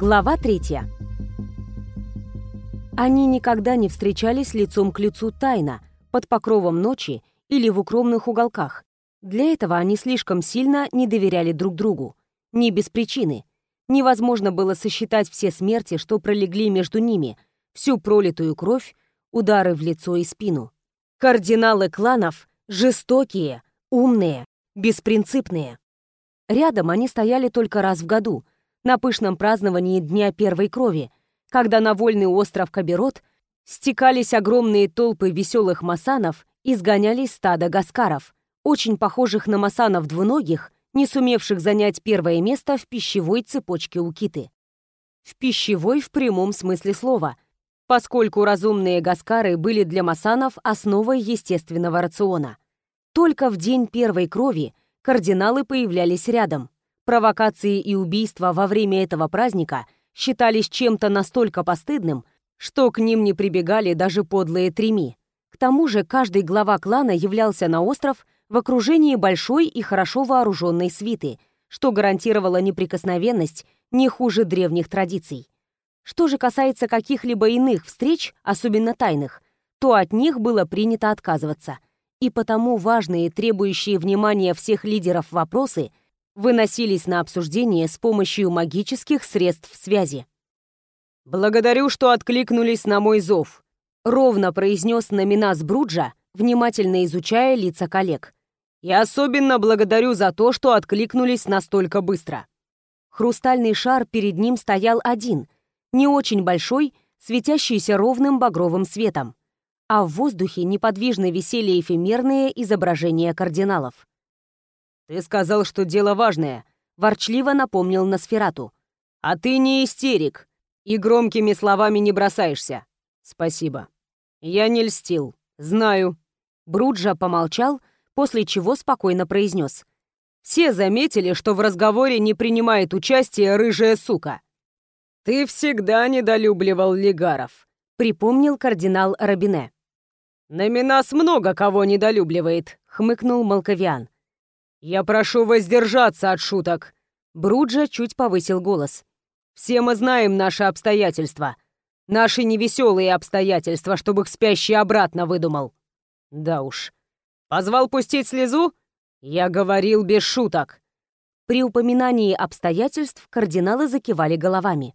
Глава третья. Они никогда не встречались лицом к лицу тайно, под покровом ночи или в укромных уголках. Для этого они слишком сильно не доверяли друг другу. Не без причины. Невозможно было сосчитать все смерти, что пролегли между ними, всю пролитую кровь, удары в лицо и спину. Кардиналы кланов жестокие, умные, беспринципные. Рядом они стояли только раз в году, на пышном праздновании Дня Первой Крови, когда на вольный остров Каберот стекались огромные толпы веселых масанов и сгонялись стада гаскаров, очень похожих на масанов двуногих, не сумевших занять первое место в пищевой цепочке у киты. В пищевой в прямом смысле слова, поскольку разумные гаскары были для масанов основой естественного рациона. Только в день первой крови кардиналы появлялись рядом, Провокации и убийства во время этого праздника считались чем-то настолько постыдным, что к ним не прибегали даже подлые треми. К тому же каждый глава клана являлся на остров в окружении большой и хорошо вооруженной свиты, что гарантировало неприкосновенность не хуже древних традиций. Что же касается каких-либо иных встреч, особенно тайных, то от них было принято отказываться. И потому важные, требующие внимания всех лидеров вопросы выносились на обсуждение с помощью магических средств связи. «Благодарю, что откликнулись на мой зов», — ровно произнес Номинас Бруджа, внимательно изучая лица коллег. «И особенно благодарю за то, что откликнулись настолько быстро». Хрустальный шар перед ним стоял один, не очень большой, светящийся ровным багровым светом, а в воздухе неподвижно висели эфемерные изображения кардиналов. «Ты сказал, что дело важное», — ворчливо напомнил Носферату. «А ты не истерик и громкими словами не бросаешься». «Спасибо». «Я не льстил. Знаю». Бруджа помолчал, после чего спокойно произнес. «Все заметили, что в разговоре не принимает участие рыжая сука». «Ты всегда недолюбливал лигаров», — припомнил кардинал Робине. «Номинас много кого недолюбливает», — хмыкнул Малковиан. «Я прошу воздержаться от шуток!» Бруджа чуть повысил голос. «Все мы знаем наши обстоятельства. Наши невеселые обстоятельства, чтобы их спящий обратно выдумал. Да уж. Позвал пустить слезу? Я говорил без шуток». При упоминании обстоятельств кардиналы закивали головами.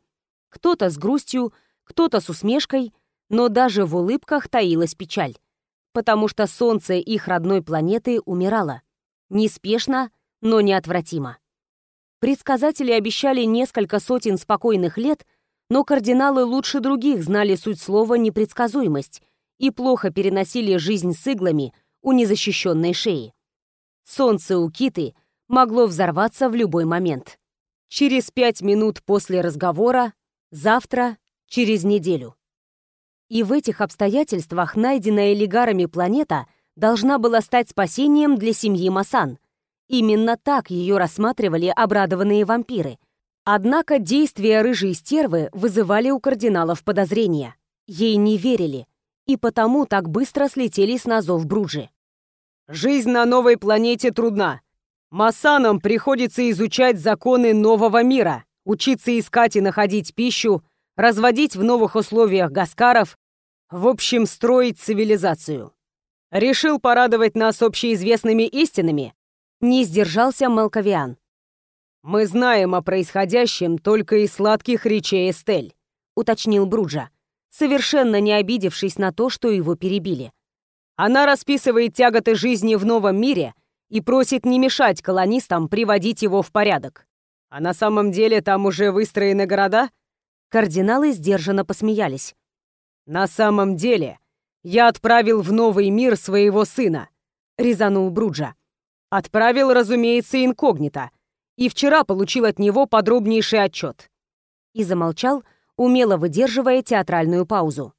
Кто-то с грустью, кто-то с усмешкой, но даже в улыбках таилась печаль, потому что солнце их родной планеты умирало. Неспешно, но неотвратимо. Предсказатели обещали несколько сотен спокойных лет, но кардиналы лучше других знали суть слова «непредсказуемость» и плохо переносили жизнь с иглами у незащищенной шеи. Солнце у Киты могло взорваться в любой момент. Через пять минут после разговора, завтра, через неделю. И в этих обстоятельствах найденная лигарами планета должна была стать спасением для семьи Масан. Именно так ее рассматривали обрадованные вампиры. Однако действия рыжей стервы вызывали у кардиналов подозрения. Ей не верили, и потому так быстро слетелись на зов Бруджи. «Жизнь на новой планете трудна. Масанам приходится изучать законы нового мира, учиться искать и находить пищу, разводить в новых условиях гаскаров, в общем, строить цивилизацию. Решил порадовать нас общеизвестными истинами?» Не сдержался Малковиан. «Мы знаем о происходящем только из сладких речей Эстель», — уточнил Бруджа, совершенно не обидевшись на то, что его перебили. «Она расписывает тяготы жизни в новом мире и просит не мешать колонистам приводить его в порядок. А на самом деле там уже выстроены города?» Кардиналы сдержанно посмеялись. «На самом деле я отправил в новый мир своего сына», — резанул Бруджа. «Отправил, разумеется, инкогнито, и вчера получил от него подробнейший отчет». И замолчал, умело выдерживая театральную паузу.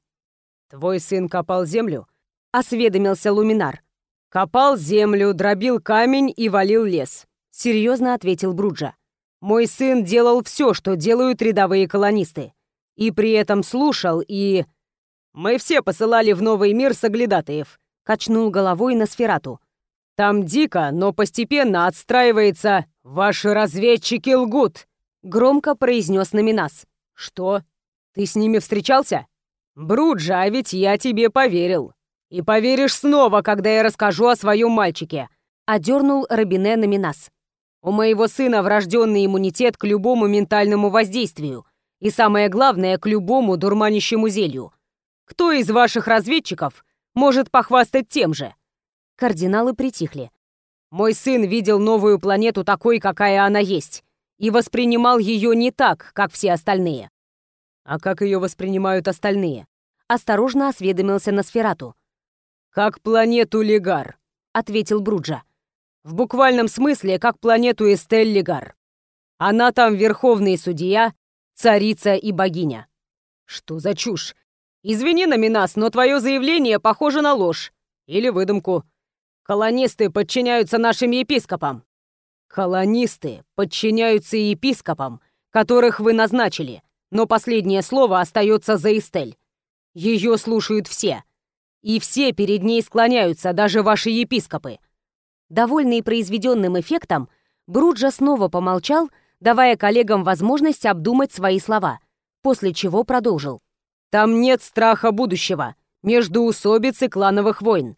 «Твой сын копал землю?» — осведомился Луминар. «Копал землю, дробил камень и валил лес», — серьезно ответил Бруджа. «Мой сын делал все, что делают рядовые колонисты. И при этом слушал и...» Мы все посылали в новый мир соглядатаев», — качнул головой на сферату. «Там дико, но постепенно отстраивается «Ваши разведчики лгут», — громко произнес Номинас. «Что? Ты с ними встречался?» «Бруджа, а ведь я тебе поверил. И поверишь снова, когда я расскажу о своем мальчике», — одернул Робине на Минас. «У моего сына врожденный иммунитет к любому ментальному воздействию, и самое главное, к любому дурманящему зелью. Кто из ваших разведчиков может похвастать тем же?» Кардиналы притихли. «Мой сын видел новую планету такой, какая она есть, и воспринимал ее не так, как все остальные». «А как ее воспринимают остальные?» Осторожно осведомился Носферату. «Как планету Легар», — ответил Бруджа. «В буквальном смысле, как планету Эстель Легар. Она там верховный судья, царица и богиня». «Что за чушь? Извини на Минас, но твое заявление похоже на ложь. Или выдумку. Колонисты подчиняются нашим епископам. Колонисты подчиняются епископам, которых вы назначили, но последнее слово остается за Эстель. Ее слушают все. И все перед ней склоняются, даже ваши епископы. Довольный произведенным эффектом, Бруджа снова помолчал, давая коллегам возможность обдумать свои слова, после чего продолжил. «Там нет страха будущего, междуусобицы клановых войн.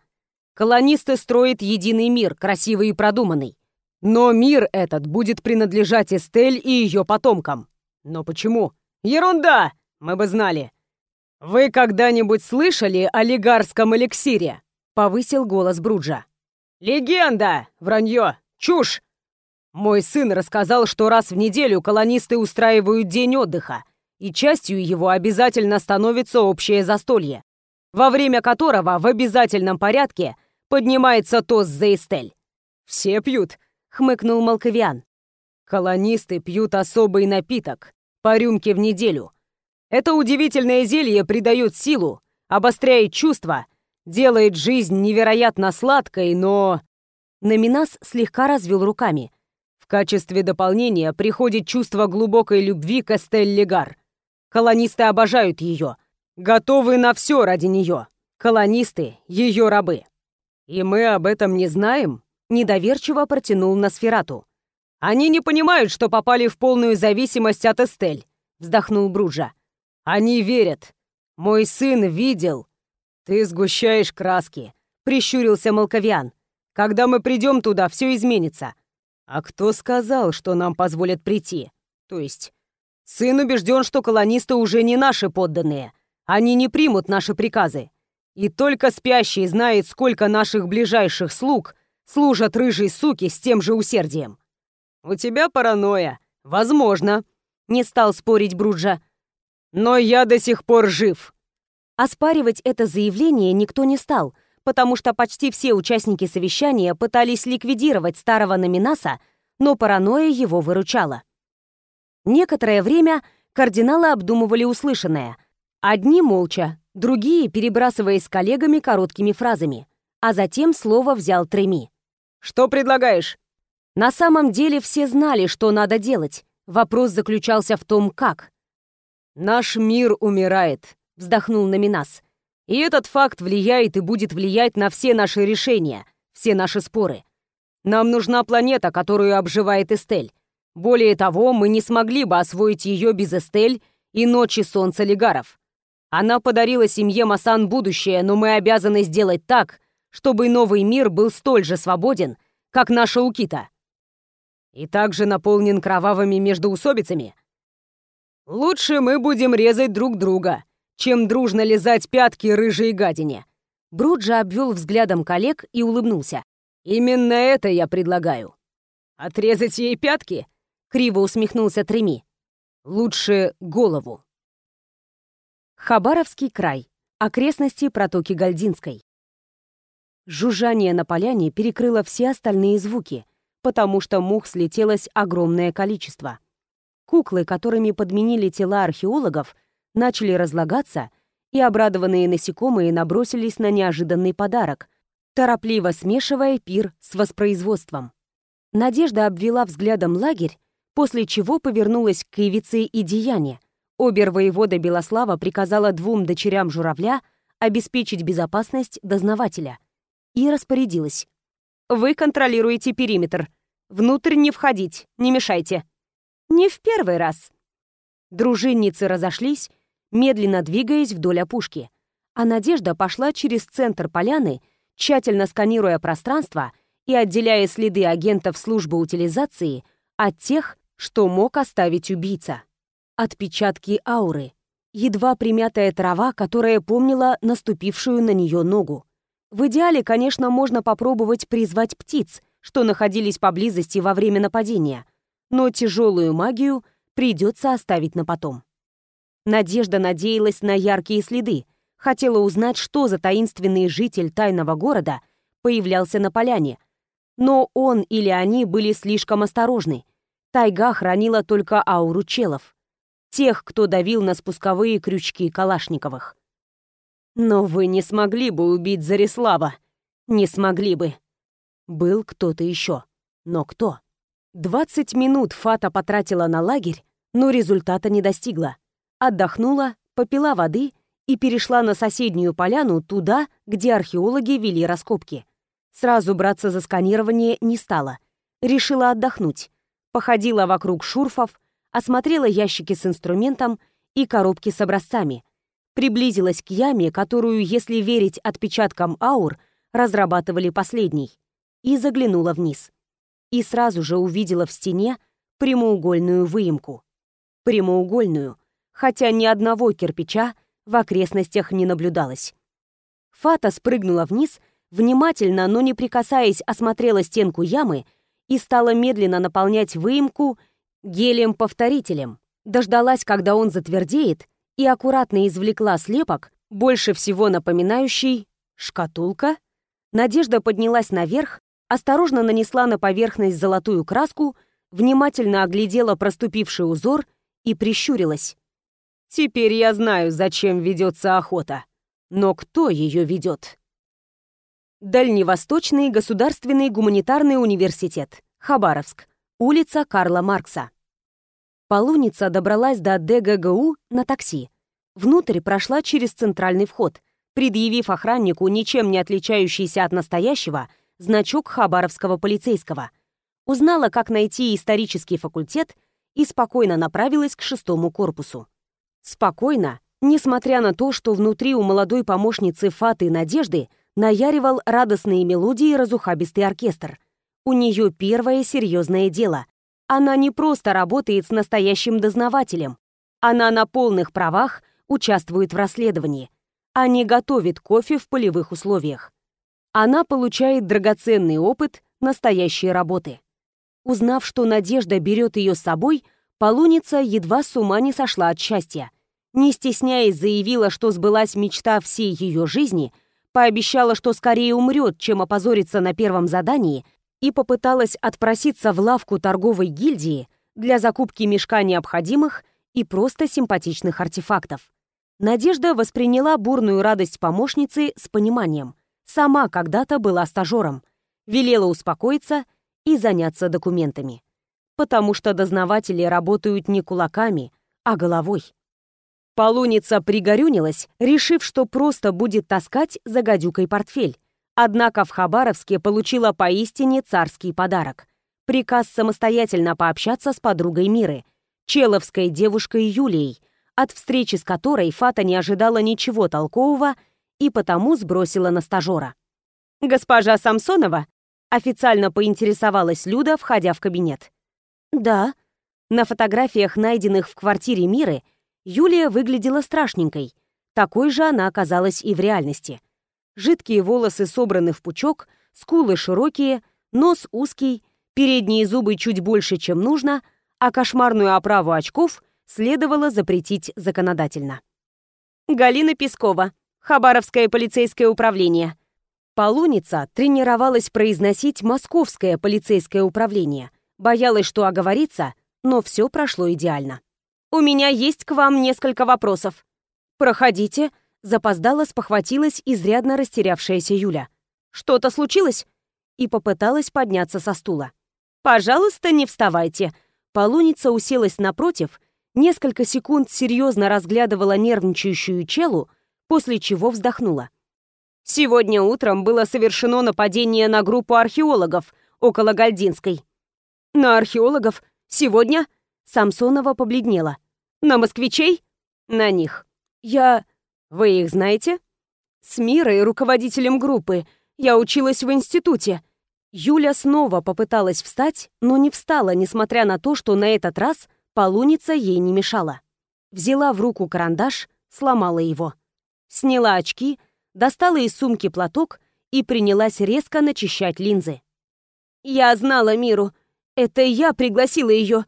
Колонисты строят единый мир, красивый и продуманный. Но мир этот будет принадлежать Эстель и ее потомкам. Но почему? Ерунда! Мы бы знали. Вы когда-нибудь слышали о лигарском эликсире? Повысил голос Бруджа. Легенда! Вранье! Чушь! Мой сын рассказал, что раз в неделю колонисты устраивают день отдыха, и частью его обязательно становится общее застолье, во время которого в обязательном порядке – поднимается тост за Эстель. «Все пьют», — хмыкнул Малковиан. «Колонисты пьют особый напиток, по рюмке в неделю. Это удивительное зелье придает силу, обостряет чувства, делает жизнь невероятно сладкой, но...» Номинас слегка развел руками. В качестве дополнения приходит чувство глубокой любви к Эстель Легар. Колонисты обожают ее, готовы на все ради нее. Колонисты — ее рабы. «И мы об этом не знаем?» — недоверчиво протянул Носферату. «Они не понимают, что попали в полную зависимость от Эстель», — вздохнул Бруджа. «Они верят. Мой сын видел». «Ты сгущаешь краски», — прищурился Малковиан. «Когда мы придем туда, все изменится». «А кто сказал, что нам позволят прийти?» «То есть...» «Сын убежден, что колонисты уже не наши подданные. Они не примут наши приказы. И только спящий знает, сколько наших ближайших слуг служат рыжей суки с тем же усердием. У тебя паранойя. Возможно. Не стал спорить Бруджа. Но я до сих пор жив. Оспаривать это заявление никто не стал, потому что почти все участники совещания пытались ликвидировать старого Номинаса, но паранойя его выручала. Некоторое время кардиналы обдумывали услышанное. Одни молча, другие перебрасываясь с коллегами короткими фразами, а затем слово взял Треми. «Что предлагаешь?» На самом деле все знали, что надо делать. Вопрос заключался в том, как. «Наш мир умирает», — вздохнул Номинас. «И этот факт влияет и будет влиять на все наши решения, все наши споры. Нам нужна планета, которую обживает Эстель. Более того, мы не смогли бы освоить ее без Эстель и Ночи Солнца Легаров. Она подарила семье Масан будущее, но мы обязаны сделать так, чтобы новый мир был столь же свободен, как наша Укита. И также наполнен кровавыми междоусобицами. Лучше мы будем резать друг друга, чем дружно лизать пятки рыжей гадине. Бруджа обвел взглядом коллег и улыбнулся. «Именно это я предлагаю. Отрезать ей пятки?» — криво усмехнулся Треми. «Лучше голову». Хабаровский край. Окрестности протоки Гальдинской. Жужжание на поляне перекрыло все остальные звуки, потому что мух слетелось огромное количество. Куклы, которыми подменили тела археологов, начали разлагаться, и обрадованные насекомые набросились на неожиданный подарок, торопливо смешивая пир с воспроизводством. Надежда обвела взглядом лагерь, после чего повернулась к Ивице и Деяне — Обер-воевода Белослава приказала двум дочерям журавля обеспечить безопасность дознавателя и распорядилась. «Вы контролируете периметр. Внутрь не входить, не мешайте». «Не в первый раз», Дружинницы разошлись, медленно двигаясь вдоль опушки, а Надежда пошла через центр поляны, тщательно сканируя пространство и отделяя следы агентов службы утилизации от тех, что мог оставить убийца. Отпечатки ауры. Едва примятая трава, которая помнила наступившую на нее ногу. В идеале, конечно, можно попробовать призвать птиц, что находились поблизости во время нападения, но тяжелую магию придется оставить на потом. Надежда надеялась на яркие следы, хотела узнать, что за таинственный житель тайного города появлялся на поляне, но он или они были слишком осторожны. Тайга хранила только ауру челов, тех, кто давил на спусковые крючки Калашниковых. Но вы не смогли бы убить Зарислава. Не смогли бы. Был кто-то еще. Но кто? 20 минут Фата потратила на лагерь, но результата не достигла. Отдохнула, попила воды и перешла на соседнюю поляну туда, где археологи вели раскопки. Сразу браться за сканирование не стала. Решила отдохнуть. Походила вокруг шурфов, осмотрела ящики с инструментом и коробки с образцами. Приблизилась к яме, которую, если верить отпечаткам аур, разрабатывали последней, и заглянула вниз. И сразу же увидела в стене прямоугольную выемку. Прямоугольную, хотя ни одного кирпича в окрестностях не наблюдалось. Фата спрыгнула вниз, внимательно, но не прикасаясь, осмотрела стенку ямы и стала медленно наполнять выемку гелием-повторителем. Дождалась, когда он затвердеет, и аккуратно извлекла слепок, больше всего напоминающий шкатулка. Надежда поднялась наверх, осторожно нанесла на поверхность золотую краску, внимательно оглядела проступивший узор и прищурилась. «Теперь я знаю, зачем ведется охота. Но кто ее ведет?» Дальневосточный государственный гуманитарный университет, Хабаровск, улица Карла Маркса. Полуница добралась до ДГГУ на такси. Внутрь прошла через центральный вход, предъявив охраннику, ничем не отличающийся от настоящего, значок хабаровского полицейского. Узнала, как найти исторический факультет и спокойно направилась к шестому корпусу. Спокойно, несмотря на то, что внутри у молодой помощницы Фаты Надежды наяривал радостные мелодии разухабистый оркестр. У нее первое серьезное дело, она не просто работает с настоящим дознавателем. Она на полных правах участвует в расследовании, а не готовит кофе в полевых условиях. Она получает драгоценный опыт настоящей работы. Узнав, что Надежда берет ее с собой, Полуница едва с ума не сошла от счастья. Не стесняясь, заявила, что сбылась мечта всей ее жизни, пообещала, что скорее умрет, чем опозорится на первом задании, и попыталась отпроситься в лавку торговой гильдии для закупки мешка необходимых и просто симпатичных артефактов. Надежда восприняла бурную радость помощницы с пониманием. Сама когда-то была стажером. Велела успокоиться и заняться документами. Потому что дознаватели работают не кулаками, а головой. Полуница пригорюнилась, решив, что просто будет таскать за гадюкой портфель, Однако в Хабаровске получила поистине царский подарок. Приказ самостоятельно пообщаться с подругой Миры, человской девушкой Юлией, от встречи с которой Фата не ожидала ничего толкового и потому сбросила на стажера. «Госпожа Самсонова?» — официально поинтересовалась Люда, входя в кабинет. «Да». На фотографиях, найденных в квартире Миры, Юлия выглядела страшненькой. Такой же она оказалась и в реальности — Жидкие волосы собраны в пучок, скулы широкие, нос узкий, передние зубы чуть больше, чем нужно, а кошмарную оправу очков следовало запретить законодательно. Галина Пескова, Хабаровское полицейское управление. Полуница тренировалась произносить Московское полицейское управление. Боялась, что оговорится, но все прошло идеально. «У меня есть к вам несколько вопросов». «Проходите», Запоздала, спохватилась изрядно растерявшаяся Юля. «Что-то случилось?» И попыталась подняться со стула. «Пожалуйста, не вставайте». Полуница уселась напротив, несколько секунд серьезно разглядывала нервничающую челу, после чего вздохнула. «Сегодня утром было совершено нападение на группу археологов около Гальдинской». «На археологов? Сегодня?» Самсонова побледнела. На москвичей? На них. Я... Вы их знаете? С Мирой, руководителем группы. Я училась в институте. Юля снова попыталась встать, но не встала, несмотря на то, что на этот раз полуница ей не мешала. Взяла в руку карандаш, сломала его. Сняла очки, достала из сумки платок и принялась резко начищать линзы. «Я знала Миру. Это я пригласила ее.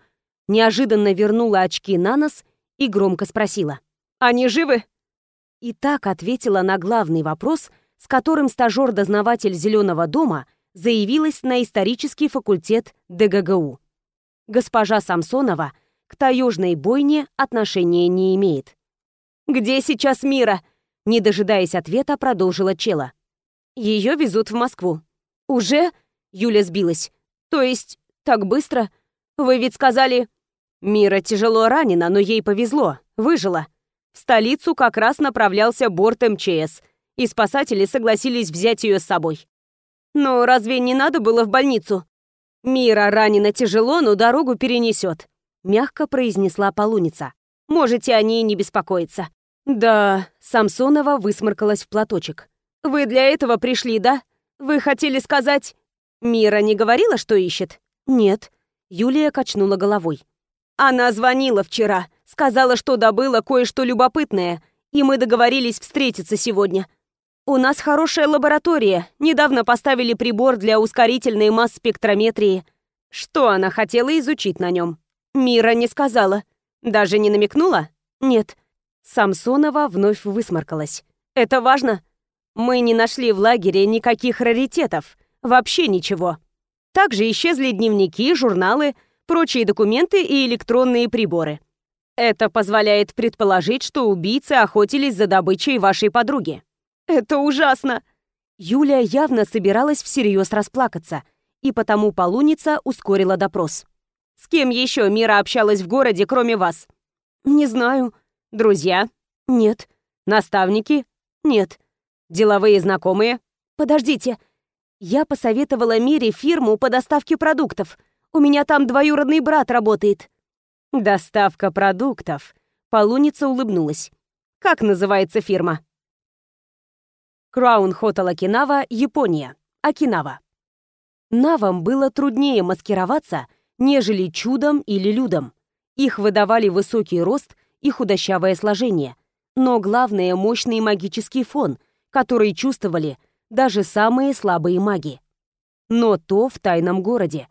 Неожиданно вернула очки на нос и громко спросила. «Они живы?» И так ответила на главный вопрос, с которым стажер-дознаватель «Зеленого дома» заявилась на исторический факультет ДГГУ. Госпожа Самсонова к таежной бойне отношения не имеет. «Где сейчас Мира?» Не дожидаясь ответа, продолжила Чела. Ее везут в Москву. «Уже?» — Юля сбилась. «То есть, так быстро? Вы ведь сказали...» Мира тяжело ранена, но ей повезло, выжила. В столицу как раз направлялся борт МЧС, и спасатели согласились взять ее с собой. Но разве не надо было в больницу? Мира ранена тяжело, но дорогу перенесет, мягко произнесла полуница. Можете о ней не беспокоиться. Да, Самсонова высморкалась в платочек. Вы для этого пришли, да? Вы хотели сказать... Мира не говорила, что ищет? Нет. Юлия качнула головой. Она звонила вчера, сказала, что добыла кое-что любопытное, и мы договорились встретиться сегодня. У нас хорошая лаборатория, недавно поставили прибор для ускорительной масс-спектрометрии. Что она хотела изучить на нем? Мира не сказала. Даже не намекнула? Нет. Самсонова вновь высморкалась. Это важно? Мы не нашли в лагере никаких раритетов, вообще ничего. Также исчезли дневники, журналы, прочие документы и электронные приборы. Это позволяет предположить, что убийцы охотились за добычей вашей подруги. Это ужасно. Юля явно собиралась всерьез расплакаться, и потому полуница ускорила допрос. С кем еще Мира общалась в городе, кроме вас? Не знаю. Друзья? Нет. Наставники? Нет. Деловые знакомые? Подождите. Я посоветовала Мире фирму по доставке продуктов — у меня там двоюродный брат работает». «Доставка продуктов», — Полуница улыбнулась. «Как называется фирма?» Краун Хотел Окинава, Япония. Окинава. Навам было труднее маскироваться, нежели чудом или людом. Их выдавали высокий рост и худощавое сложение, но главное — мощный магический фон, который чувствовали даже самые слабые маги. Но то в тайном городе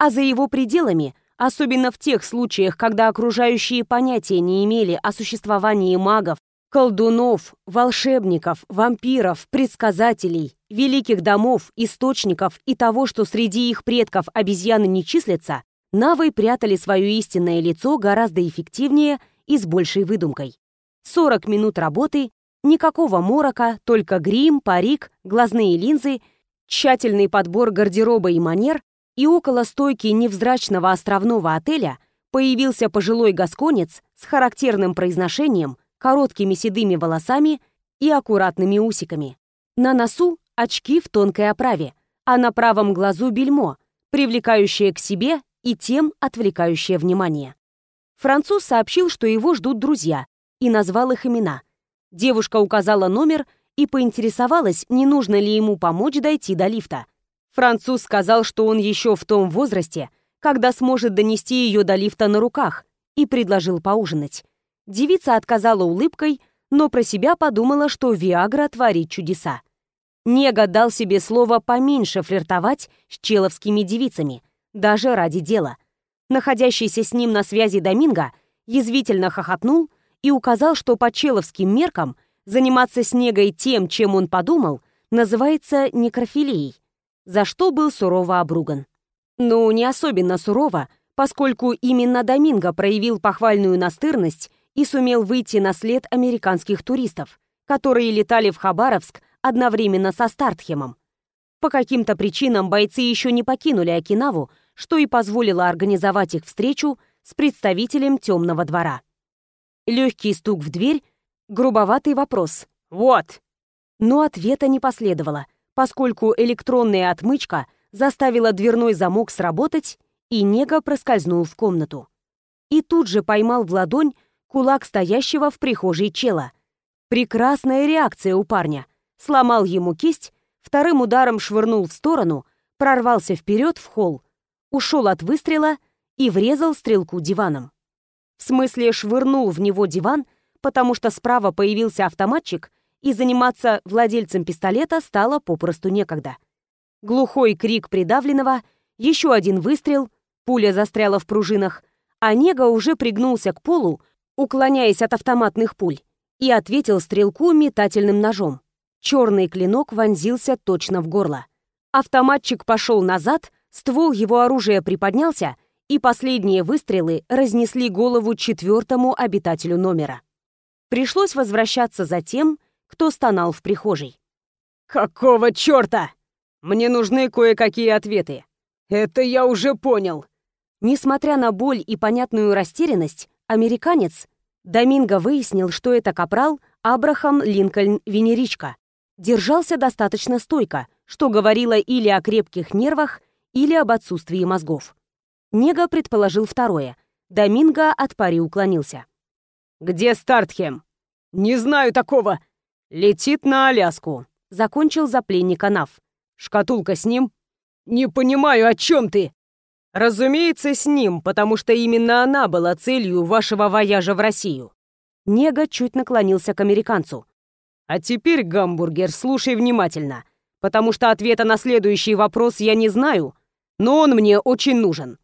а за его пределами, особенно в тех случаях, когда окружающие понятия не имели о существовании магов, колдунов, волшебников, вампиров, предсказателей, великих домов, источников и того, что среди их предков обезьяны не числятся, навы прятали свое истинное лицо гораздо эффективнее и с большей выдумкой. 40 минут работы, никакого морока, только грим, парик, глазные линзы, тщательный подбор гардероба и манер, и около стойки невзрачного островного отеля появился пожилой гасконец с характерным произношением, короткими седыми волосами и аккуратными усиками. На носу очки в тонкой оправе, а на правом глазу бельмо, привлекающее к себе и тем отвлекающее внимание. Француз сообщил, что его ждут друзья, и назвал их имена. Девушка указала номер и поинтересовалась, не нужно ли ему помочь дойти до лифта. Француз сказал, что он еще в том возрасте, когда сможет донести ее до лифта на руках, и предложил поужинать. Девица отказала улыбкой, но про себя подумала, что Виагра творит чудеса. Нега дал себе слово поменьше флиртовать с человскими девицами, даже ради дела. Находящийся с ним на связи Доминго язвительно хохотнул и указал, что по человским меркам заниматься с Негой тем, чем он подумал, называется некрофилией за что был сурово обруган. Ну, не особенно сурово, поскольку именно Доминго проявил похвальную настырность и сумел выйти на след американских туристов, которые летали в Хабаровск одновременно со Стартхемом. По каким-то причинам бойцы еще не покинули Окинаву, что и позволило организовать их встречу с представителем темного двора. Легкий стук в дверь, грубоватый вопрос «Вот!». Но ответа не последовало — поскольку электронная отмычка заставила дверной замок сработать, и Нега проскользнул в комнату. И тут же поймал в ладонь кулак стоящего в прихожей чела. Прекрасная реакция у парня. Сломал ему кисть, вторым ударом швырнул в сторону, прорвался вперед в холл, ушел от выстрела и врезал стрелку диваном. В смысле, швырнул в него диван, потому что справа появился автоматчик, и заниматься владельцем пистолета стало попросту некогда. Глухой крик придавленного, еще один выстрел, пуля застряла в пружинах, а Нега уже пригнулся к полу, уклоняясь от автоматных пуль, и ответил стрелку метательным ножом. Черный клинок вонзился точно в горло. Автоматчик пошел назад, ствол его оружия приподнялся, и последние выстрелы разнесли голову четвертому обитателю номера. Пришлось возвращаться за тем, кто стонал в прихожей. «Какого черта? Мне нужны кое-какие ответы. Это я уже понял». Несмотря на боль и понятную растерянность, американец Доминго выяснил, что это капрал Абрахам Линкольн Венеричка. Держался достаточно стойко, что говорило или о крепких нервах, или об отсутствии мозгов. Нега предположил второе. Доминго от пари уклонился. «Где Стартхем?» «Не знаю такого. Летит на Аляску», — закончил за пленника Нав. «Шкатулка с ним?» «Не понимаю, о чем ты?» «Разумеется, с ним, потому что именно она была целью вашего вояжа в Россию». Нега чуть наклонился к американцу. «А теперь, гамбургер, слушай внимательно, потому что ответа на следующий вопрос я не знаю, но он мне очень нужен.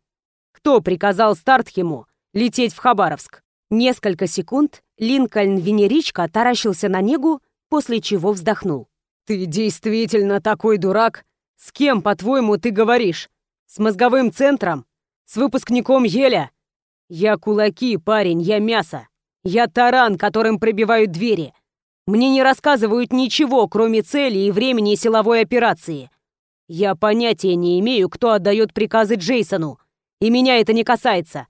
Кто приказал Стартхему лететь в Хабаровск?» Несколько секунд Линкольн Венеричка таращился на Негу, после чего вздохнул. «Ты действительно такой дурак? С кем, по-твоему, ты говоришь? С мозговым центром? С выпускником Еля? Я кулаки, парень, я мясо. Я таран, которым пробивают двери. Мне не рассказывают ничего, кроме цели и времени силовой операции. Я понятия не имею, кто отдает приказы Джейсону, и меня это не касается.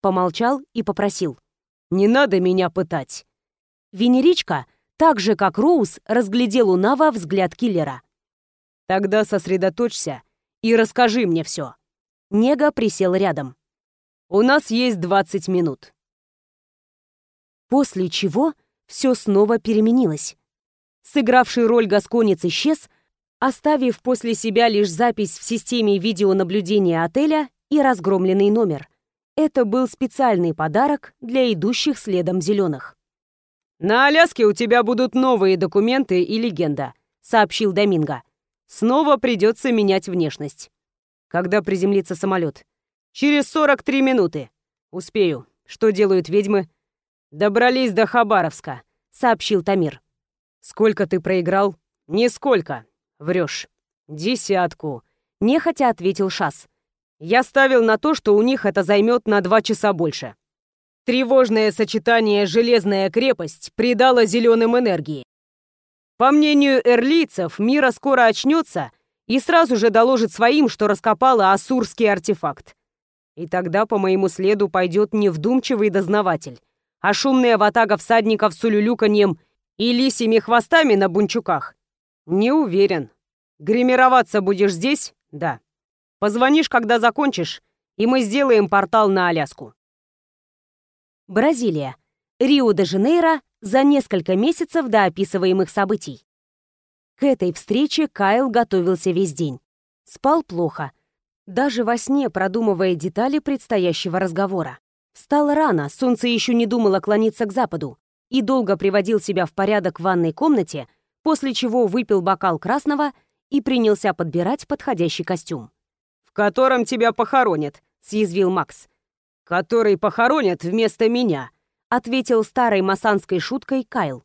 Помолчал и попросил. Не надо меня пытать. Венеричка, так же как Роуз, разглядел у Нава взгляд киллера. Тогда сосредоточься и расскажи мне все. Нега присел рядом. У нас есть 20 минут. После чего все снова переменилось. Сыгравший роль гасконец исчез, оставив после себя лишь запись в системе видеонаблюдения отеля и разгромленный номер. Это был специальный подарок для идущих следом зеленых. «На Аляске у тебя будут новые документы и легенда», — сообщил Доминго. «Снова придется менять внешность». «Когда приземлится самолет?» «Через 43 минуты. Успею. Что делают ведьмы?» «Добрались до Хабаровска», — сообщил Тамир. «Сколько ты проиграл?» «Нисколько. Врешь. Десятку», — нехотя ответил Шас. «Я ставил на то, что у них это займет на два часа больше». Тревожное сочетание «железная крепость» придало зеленым энергии. По мнению эрлийцев, Мира скоро очнется и сразу же доложит своим, что раскопала асурский артефакт. И тогда по моему следу пойдет не вдумчивый дознаватель, а шумная ватага всадников с улюлюканьем и лисими хвостами на бунчуках? Не уверен. Гримироваться будешь здесь? Да. Позвонишь, когда закончишь, и мы сделаем портал на Аляску. Бразилия. Рио-де-Жанейро за несколько месяцев до описываемых событий. К этой встрече Кайл готовился весь день. Спал плохо, даже во сне продумывая детали предстоящего разговора. Встал рано, солнце еще не думало клониться к западу, и долго приводил себя в порядок в ванной комнате, после чего выпил бокал красного и принялся подбирать подходящий костюм. «В котором тебя похоронят», — съязвил Макс. «Который похоронят вместо меня», — ответил старой масанской шуткой Кайл.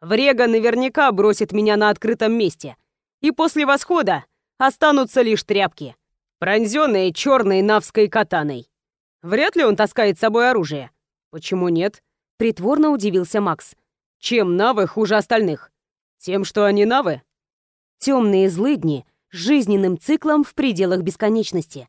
«Врега наверняка бросит меня на открытом месте, и после восхода останутся лишь тряпки, пронзенные черной навской катаной. Вряд ли он таскает с собой оружие. Почему нет? Притворно удивился Макс. Чем навы хуже остальных? Тем, что они навы? Темные злыдни жизненным циклом в пределах бесконечности.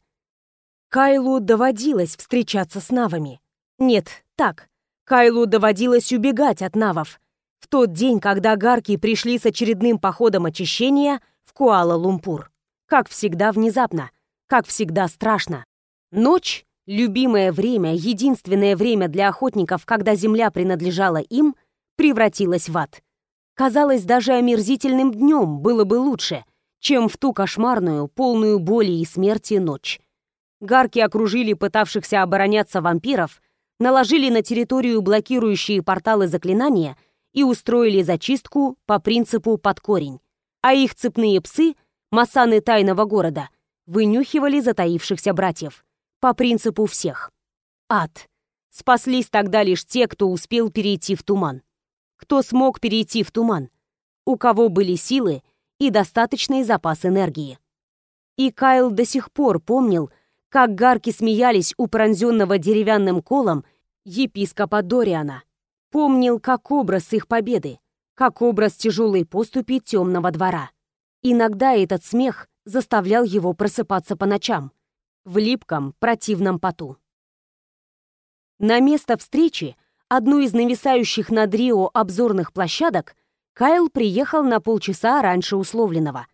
Кайлу доводилось встречаться с навами. Нет, так. Кайлу доводилось убегать от навов. В тот день, когда гарки пришли с очередным походом очищения в Куала-Лумпур. Как всегда внезапно, как всегда страшно. Ночь Любимое время, единственное время для охотников, когда земля принадлежала им, превратилось в ад. Казалось, даже омерзительным днем было бы лучше, чем в ту кошмарную, полную боли и смерти ночь. Гарки окружили пытавшихся обороняться вампиров, наложили на территорию блокирующие порталы заклинания и устроили зачистку по принципу под корень. А их цепные псы, масаны тайного города, вынюхивали затаившихся братьев по принципу всех. Ад. Спаслись тогда лишь те, кто успел перейти в туман. Кто смог перейти в туман? У кого были силы и достаточный запас энергии. И Кайл до сих пор помнил, как гарки смеялись у пронзенного деревянным колом епископа Дориана. Помнил, как образ их победы, как образ тяжелой поступи темного двора. Иногда этот смех заставлял его просыпаться по ночам, в липком, противном поту. На место встречи, одну из нависающих над Рио обзорных площадок, Кайл приехал на полчаса раньше условленного.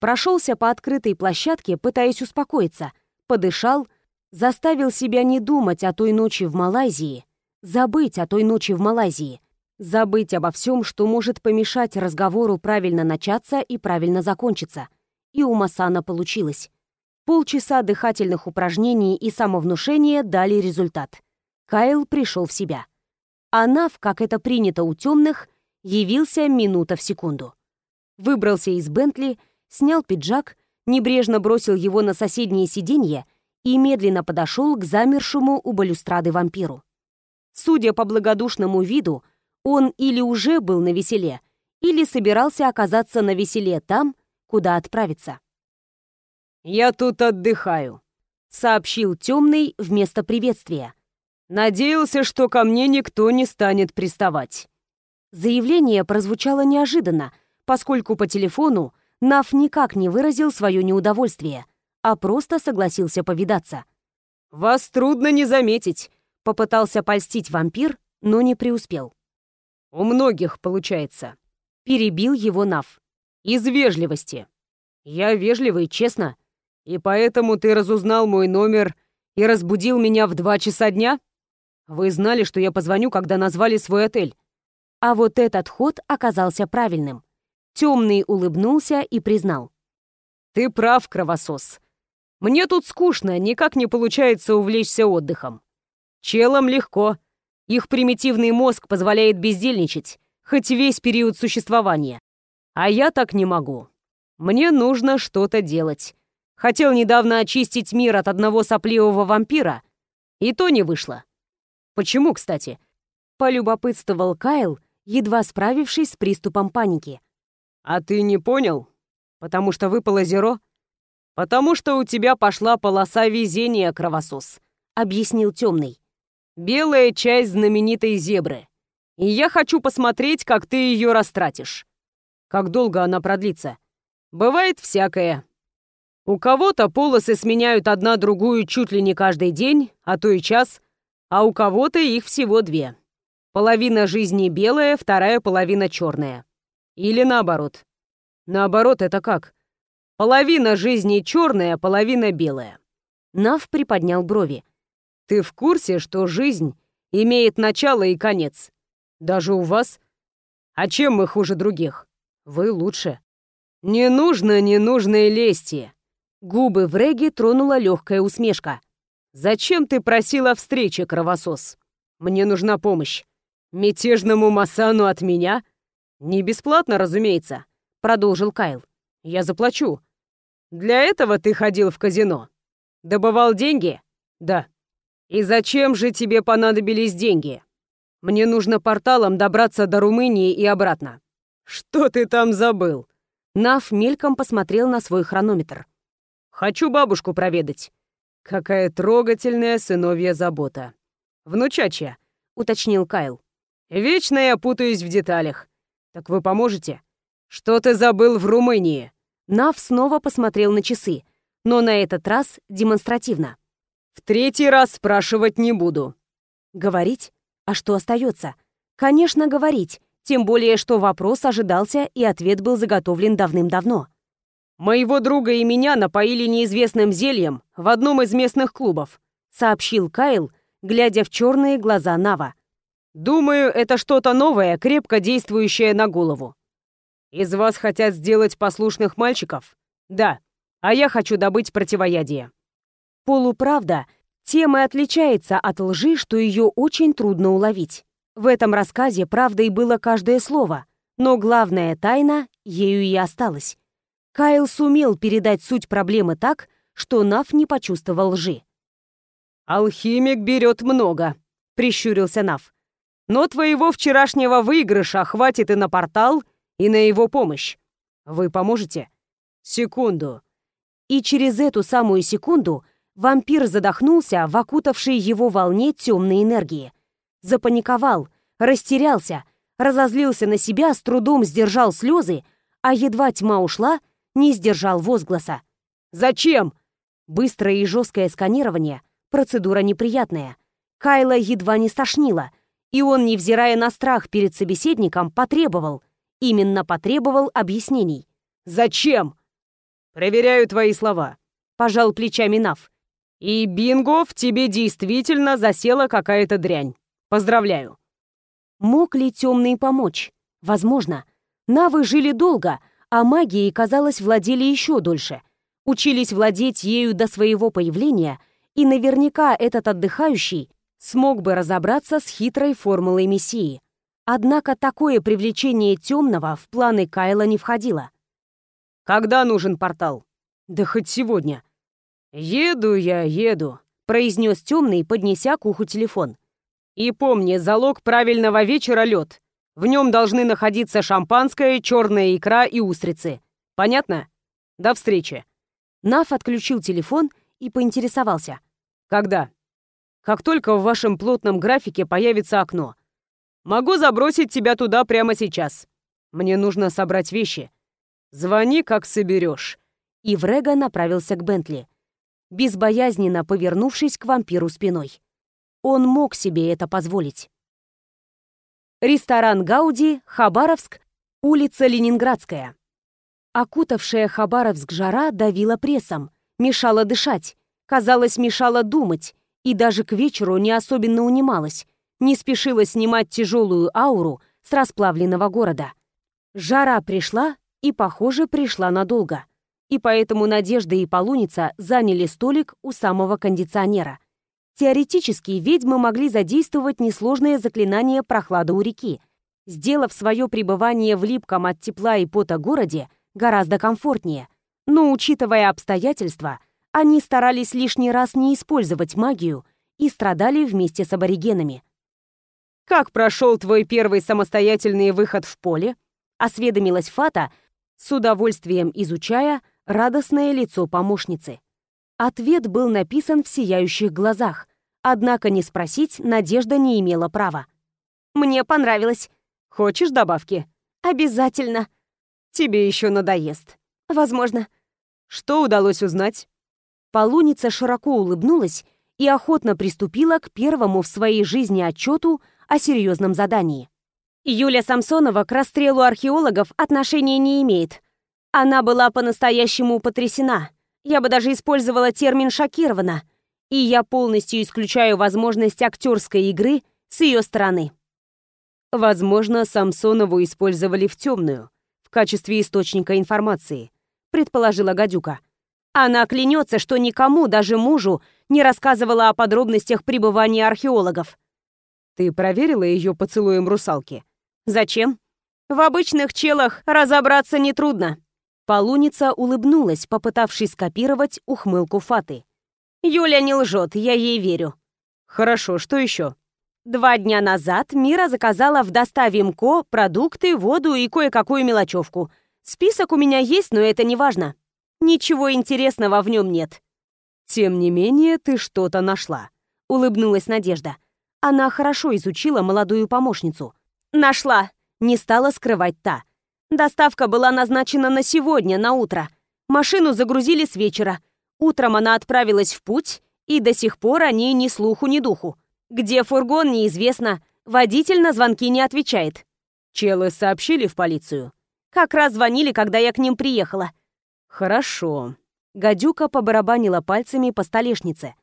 Прошелся по открытой площадке, пытаясь успокоиться, подышал, заставил себя не думать о той ночи в Малайзии, забыть о той ночи в Малайзии, забыть обо всем, что может помешать разговору правильно начаться и правильно закончиться. И у Масана получилось. Полчаса дыхательных упражнений и самовнушения дали результат. Кайл пришел в себя. А как это принято у темных, явился минута в секунду. Выбрался из Бентли, снял пиджак, небрежно бросил его на соседнее сиденье и медленно подошел к замершему у балюстрады вампиру. Судя по благодушному виду, он или уже был на веселе, или собирался оказаться на веселе там, куда отправиться. «Я тут отдыхаю», — сообщил темный вместо приветствия. «Надеялся, что ко мне никто не станет приставать». Заявление прозвучало неожиданно, поскольку по телефону Нав никак не выразил свое неудовольствие, а просто согласился повидаться. «Вас трудно не заметить», — попытался польстить вампир, но не преуспел. «У многих получается», — перебил его Нав. «Из вежливости. Я вежливый, честно. И поэтому ты разузнал мой номер и разбудил меня в два часа дня? Вы знали, что я позвоню, когда назвали свой отель. А вот этот ход оказался правильным. Темный улыбнулся и признал. Ты прав, кровосос. Мне тут скучно, никак не получается увлечься отдыхом. Челам легко. Их примитивный мозг позволяет бездельничать, хоть весь период существования. А я так не могу. Мне нужно что-то делать. Хотел недавно очистить мир от одного сопливого вампира, и то не вышло. Почему, кстати? Полюбопытствовал Кайл, едва справившись с приступом паники. А ты не понял? Потому что выпало зеро? Потому что у тебя пошла полоса везения, кровосос, объяснил темный. Белая часть знаменитой зебры. И я хочу посмотреть, как ты ее растратишь. Как долго она продлится? Бывает всякое. У кого-то полосы сменяют одна другую чуть ли не каждый день, а то и час, а у кого-то их всего две. Половина жизни белая, вторая половина черная. Или наоборот. Наоборот, это как? Половина жизни черная, половина белая. Нав приподнял брови. Ты в курсе, что жизнь имеет начало и конец? Даже у вас? А чем мы хуже других? Вы лучше. Не нужно ненужной лести. Губы в Реге тронула легкая усмешка. «Зачем ты просила встречи, кровосос? Мне нужна помощь. Мятежному Масану от меня? Не бесплатно, разумеется», — продолжил Кайл. «Я заплачу. Для этого ты ходил в казино? Добывал деньги? Да. И зачем же тебе понадобились деньги? Мне нужно порталом добраться до Румынии и обратно. Что ты там забыл?» Нав мельком посмотрел на свой хронометр. Хочу бабушку проведать. Какая трогательная сыновья забота. Внучачья, уточнил Кайл. Вечно я путаюсь в деталях. Так вы поможете? Что ты забыл в Румынии? Нав снова посмотрел на часы, но на этот раз демонстративно. В третий раз спрашивать не буду. Говорить? А что остается? Конечно, говорить. Тем более, что вопрос ожидался и ответ был заготовлен давным-давно. Моего друга и меня напоили неизвестным зельем в одном из местных клубов. сообщил Кайл, глядя в черные глаза Нава. «Думаю, это что-то новое, крепко действующее на голову. Из вас хотят сделать послушных мальчиков? Да. А я хочу добыть противоядие». Полуправда тем и отличается от лжи, что ее очень трудно уловить. В этом рассказе правдой было каждое слово, но главная тайна ею и осталась. Кайл сумел передать суть проблемы так, что Нав не почувствовал лжи. «Алхимик берет много», — прищурился Нав. «Но твоего вчерашнего выигрыша хватит и на портал, и на его помощь. Вы поможете?» «Секунду». И через эту самую секунду вампир задохнулся в окутавшей его волне темной энергии. Запаниковал, растерялся, разозлился на себя, с трудом сдержал слезы, а едва тьма ушла — не сдержал возгласа. «Зачем?» Быстрое и жесткое сканирование — процедура неприятная. Кайла едва не стошнило, и он, невзирая на страх перед собеседником, потребовал, именно потребовал объяснений. «Зачем?» «Проверяю твои слова», — пожал плечами Нав. «И бинго, в тебе действительно засела какая-то дрянь. Поздравляю». Мог ли темный помочь? Возможно. Навы жили долго — а магией, казалось, владели еще дольше. Учились владеть ею до своего появления, и наверняка этот отдыхающий смог бы разобраться с хитрой формулой Мессии. Однако такое привлечение темного в планы Кайла не входило. «Когда нужен портал?» «Да хоть сегодня». «Еду я, еду», — произнес темный, поднеся к уху телефон. «И помни, залог правильного вечера — лед. В нем должны находиться шампанское, черная икра и устрицы. Понятно? До встречи. Наф отключил телефон и поинтересовался. Когда? Как только в вашем плотном графике появится окно. Могу забросить тебя туда прямо сейчас. Мне нужно собрать вещи. Звони, как соберешь. И Врега направился к Бентли, безбоязненно повернувшись к вампиру спиной. Он мог себе это позволить. Ресторан «Гауди», Хабаровск, улица Ленинградская. Окутавшая Хабаровск жара давила прессом, мешала дышать, казалось, мешала думать, и даже к вечеру не особенно унималась, не спешила снимать тяжелую ауру с расплавленного города. Жара пришла и, похоже, пришла надолго. И поэтому Надежда и Полуница заняли столик у самого кондиционера. Теоретически ведьмы могли задействовать несложное заклинание прохлада у реки, сделав свое пребывание в липком от тепла и пота городе гораздо комфортнее. Но, учитывая обстоятельства, они старались лишний раз не использовать магию и страдали вместе с аборигенами. «Как прошел твой первый самостоятельный выход в поле?» — осведомилась Фата, с удовольствием изучая радостное лицо помощницы. Ответ был написан в сияющих глазах, однако не спросить Надежда не имела права. «Мне понравилось. Хочешь добавки?» «Обязательно». «Тебе еще надоест». «Возможно». «Что удалось узнать?» Полуница широко улыбнулась и охотно приступила к первому в своей жизни отчету о серьезном задании. Юля Самсонова к расстрелу археологов отношения не имеет. Она была по-настоящему потрясена, я бы даже использовала термин «шокирована», и я полностью исключаю возможность актерской игры с ее стороны. Возможно, Самсонову использовали в темную, в качестве источника информации, предположила Гадюка. Она клянется, что никому, даже мужу, не рассказывала о подробностях пребывания археологов. Ты проверила ее поцелуем русалки? Зачем? В обычных челах разобраться нетрудно. Полуница улыбнулась, попытавшись скопировать ухмылку Фаты. «Юля не лжет, я ей верю». «Хорошо, что еще?» Два дня назад Мира заказала в доставе МКО продукты, воду и кое-какую мелочевку. Список у меня есть, но это не важно. Ничего интересного в нем нет. «Тем не менее, ты что-то нашла», — улыбнулась Надежда. Она хорошо изучила молодую помощницу. «Нашла», — не стала скрывать та. Доставка была назначена на сегодня, на утро. Машину загрузили с вечера. Утром она отправилась в путь, и до сих пор о ней ни слуху, ни духу. Где фургон, неизвестно. Водитель на звонки не отвечает. Челы сообщили в полицию? Как раз звонили, когда я к ним приехала. Хорошо. Гадюка побарабанила пальцами по столешнице.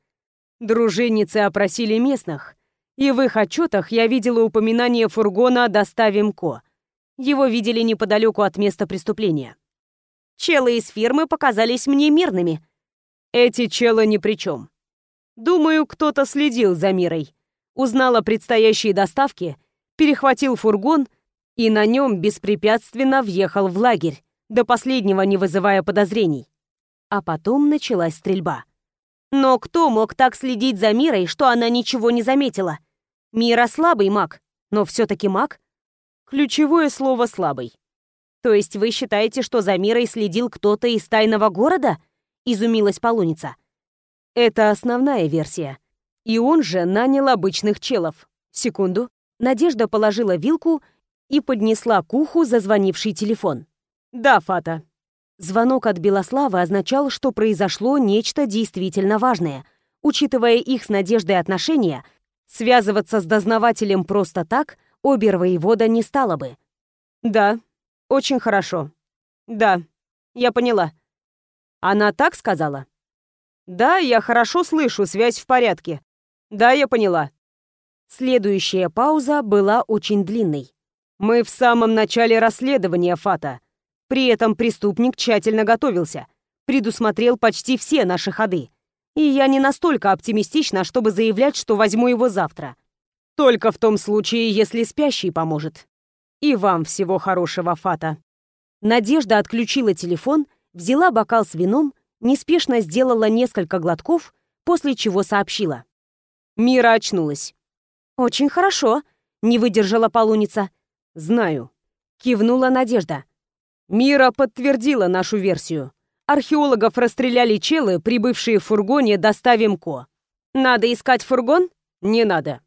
Дружинницы опросили местных, и в их отчетах я видела упоминание фургона «Доставим Ко». Его видели неподалеку от места преступления. Челы из фирмы показались мне мирными. Эти челы ни при чем. Думаю, кто-то следил за Мирой. Узнал о предстоящей доставке, перехватил фургон и на нем беспрепятственно въехал в лагерь, до последнего не вызывая подозрений. А потом началась стрельба. Но кто мог так следить за Мирой, что она ничего не заметила? Мира слабый маг, но все-таки маг. Ключевое слово «слабый». То есть вы считаете, что за Мирой следил кто-то из тайного города? Изумилась полуница. Это основная версия. И он же нанял обычных челов. Секунду. Надежда положила вилку и поднесла к уху зазвонивший телефон. «Да, Фата». Звонок от Белославы означал, что произошло нечто действительно важное. Учитывая их с Надеждой отношения, связываться с дознавателем просто так обер-воевода не стало бы. «Да, очень хорошо. Да, я поняла». «Она так сказала?» «Да, я хорошо слышу, связь в порядке. Да, я поняла». Следующая пауза была очень длинной. «Мы в самом начале расследования, Фата. При этом преступник тщательно готовился, предусмотрел почти все наши ходы. И я не настолько оптимистична, чтобы заявлять, что возьму его завтра. Только в том случае, если спящий поможет. И вам всего хорошего, Фата». Надежда отключила телефон, взяла бокал с вином, неспешно сделала несколько глотков, после чего сообщила. Мира очнулась. «Очень хорошо», — не выдержала полуница. «Знаю», — кивнула Надежда. Мира подтвердила нашу версию. Археологов расстреляли челы, прибывшие в фургоне «Доставим Ко». Надо искать фургон? Не надо.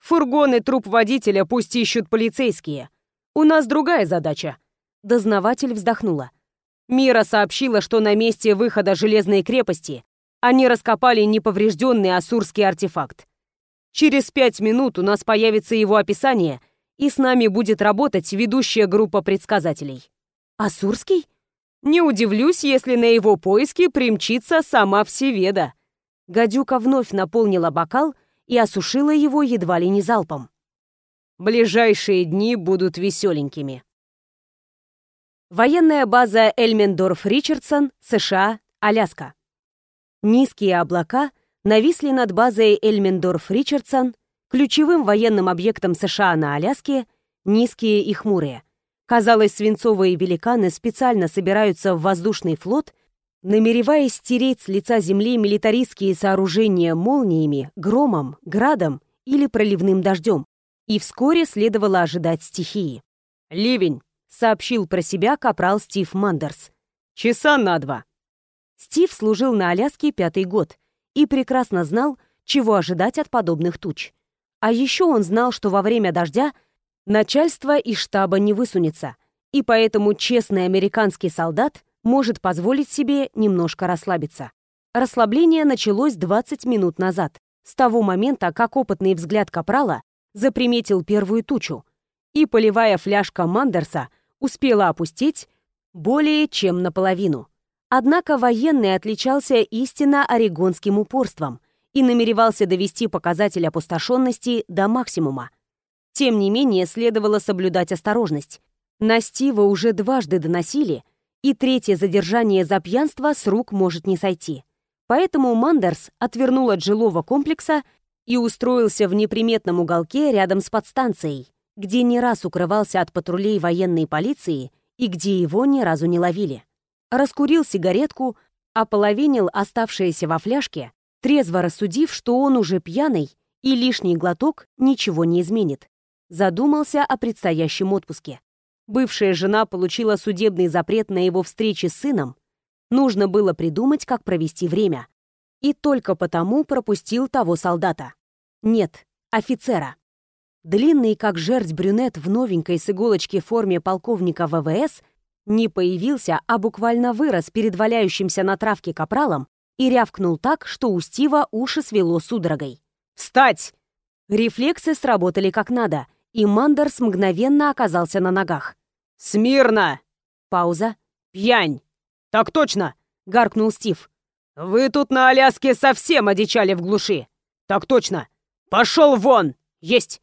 Фургон и труп водителя пусть ищут полицейские. У нас другая задача. Дознаватель вздохнула. Мира сообщила, что на месте выхода Железной крепости они раскопали неповрежденный асурский артефакт. Через пять минут у нас появится его описание, и с нами будет работать ведущая группа предсказателей. Асурский? Не удивлюсь, если на его поиски примчится сама Всеведа. Гадюка вновь наполнила бокал и осушила его едва ли не залпом. Ближайшие дни будут веселенькими. Военная база Эльмендорф-Ричардсон, США, Аляска. Низкие облака нависли над базой Эльмендорф-Ричардсон, ключевым военным объектом США на Аляске, низкие и хмурые. Казалось, свинцовые великаны специально собираются в воздушный флот, намереваясь стереть с лица земли милитаристские сооружения молниями, громом, градом или проливным дождем. И вскоре следовало ожидать стихии. «Ливень», — сообщил про себя капрал Стив Мандерс. «Часа на два». Стив служил на Аляске пятый год и прекрасно знал, чего ожидать от подобных туч. А еще он знал, что во время дождя — Начальство из штаба не высунется, и поэтому честный американский солдат может позволить себе немножко расслабиться. Расслабление началось 20 минут назад, с того момента, как опытный взгляд Капрала заприметил первую тучу, и полевая фляжка Мандерса успела опустить более чем наполовину. Однако военный отличался истинно орегонским упорством и намеревался довести показатель опустошенности до максимума. Тем не менее, следовало соблюдать осторожность. На Стива уже дважды доносили, и третье задержание за пьянство с рук может не сойти. Поэтому Мандерс отвернул от жилого комплекса и устроился в неприметном уголке рядом с подстанцией, где не раз укрывался от патрулей военной полиции и где его ни разу не ловили. Раскурил сигаретку, ополовинил оставшееся во фляжке, трезво рассудив, что он уже пьяный и лишний глоток ничего не изменит задумался о предстоящем отпуске. Бывшая жена получила судебный запрет на его встречи с сыном. Нужно было придумать, как провести время. И только потому пропустил того солдата. Нет, офицера. Длинный, как жердь брюнет в новенькой с иголочки форме полковника ВВС не появился, а буквально вырос перед валяющимся на травке капралом и рявкнул так, что у Стива уши свело судорогой. «Встать!» Рефлексы сработали как надо, и Мандерс мгновенно оказался на ногах. «Смирно!» Пауза. «Пьянь!» «Так точно!» — гаркнул Стив. «Вы тут на Аляске совсем одичали в глуши. «Так точно! Пошел вон! Есть!»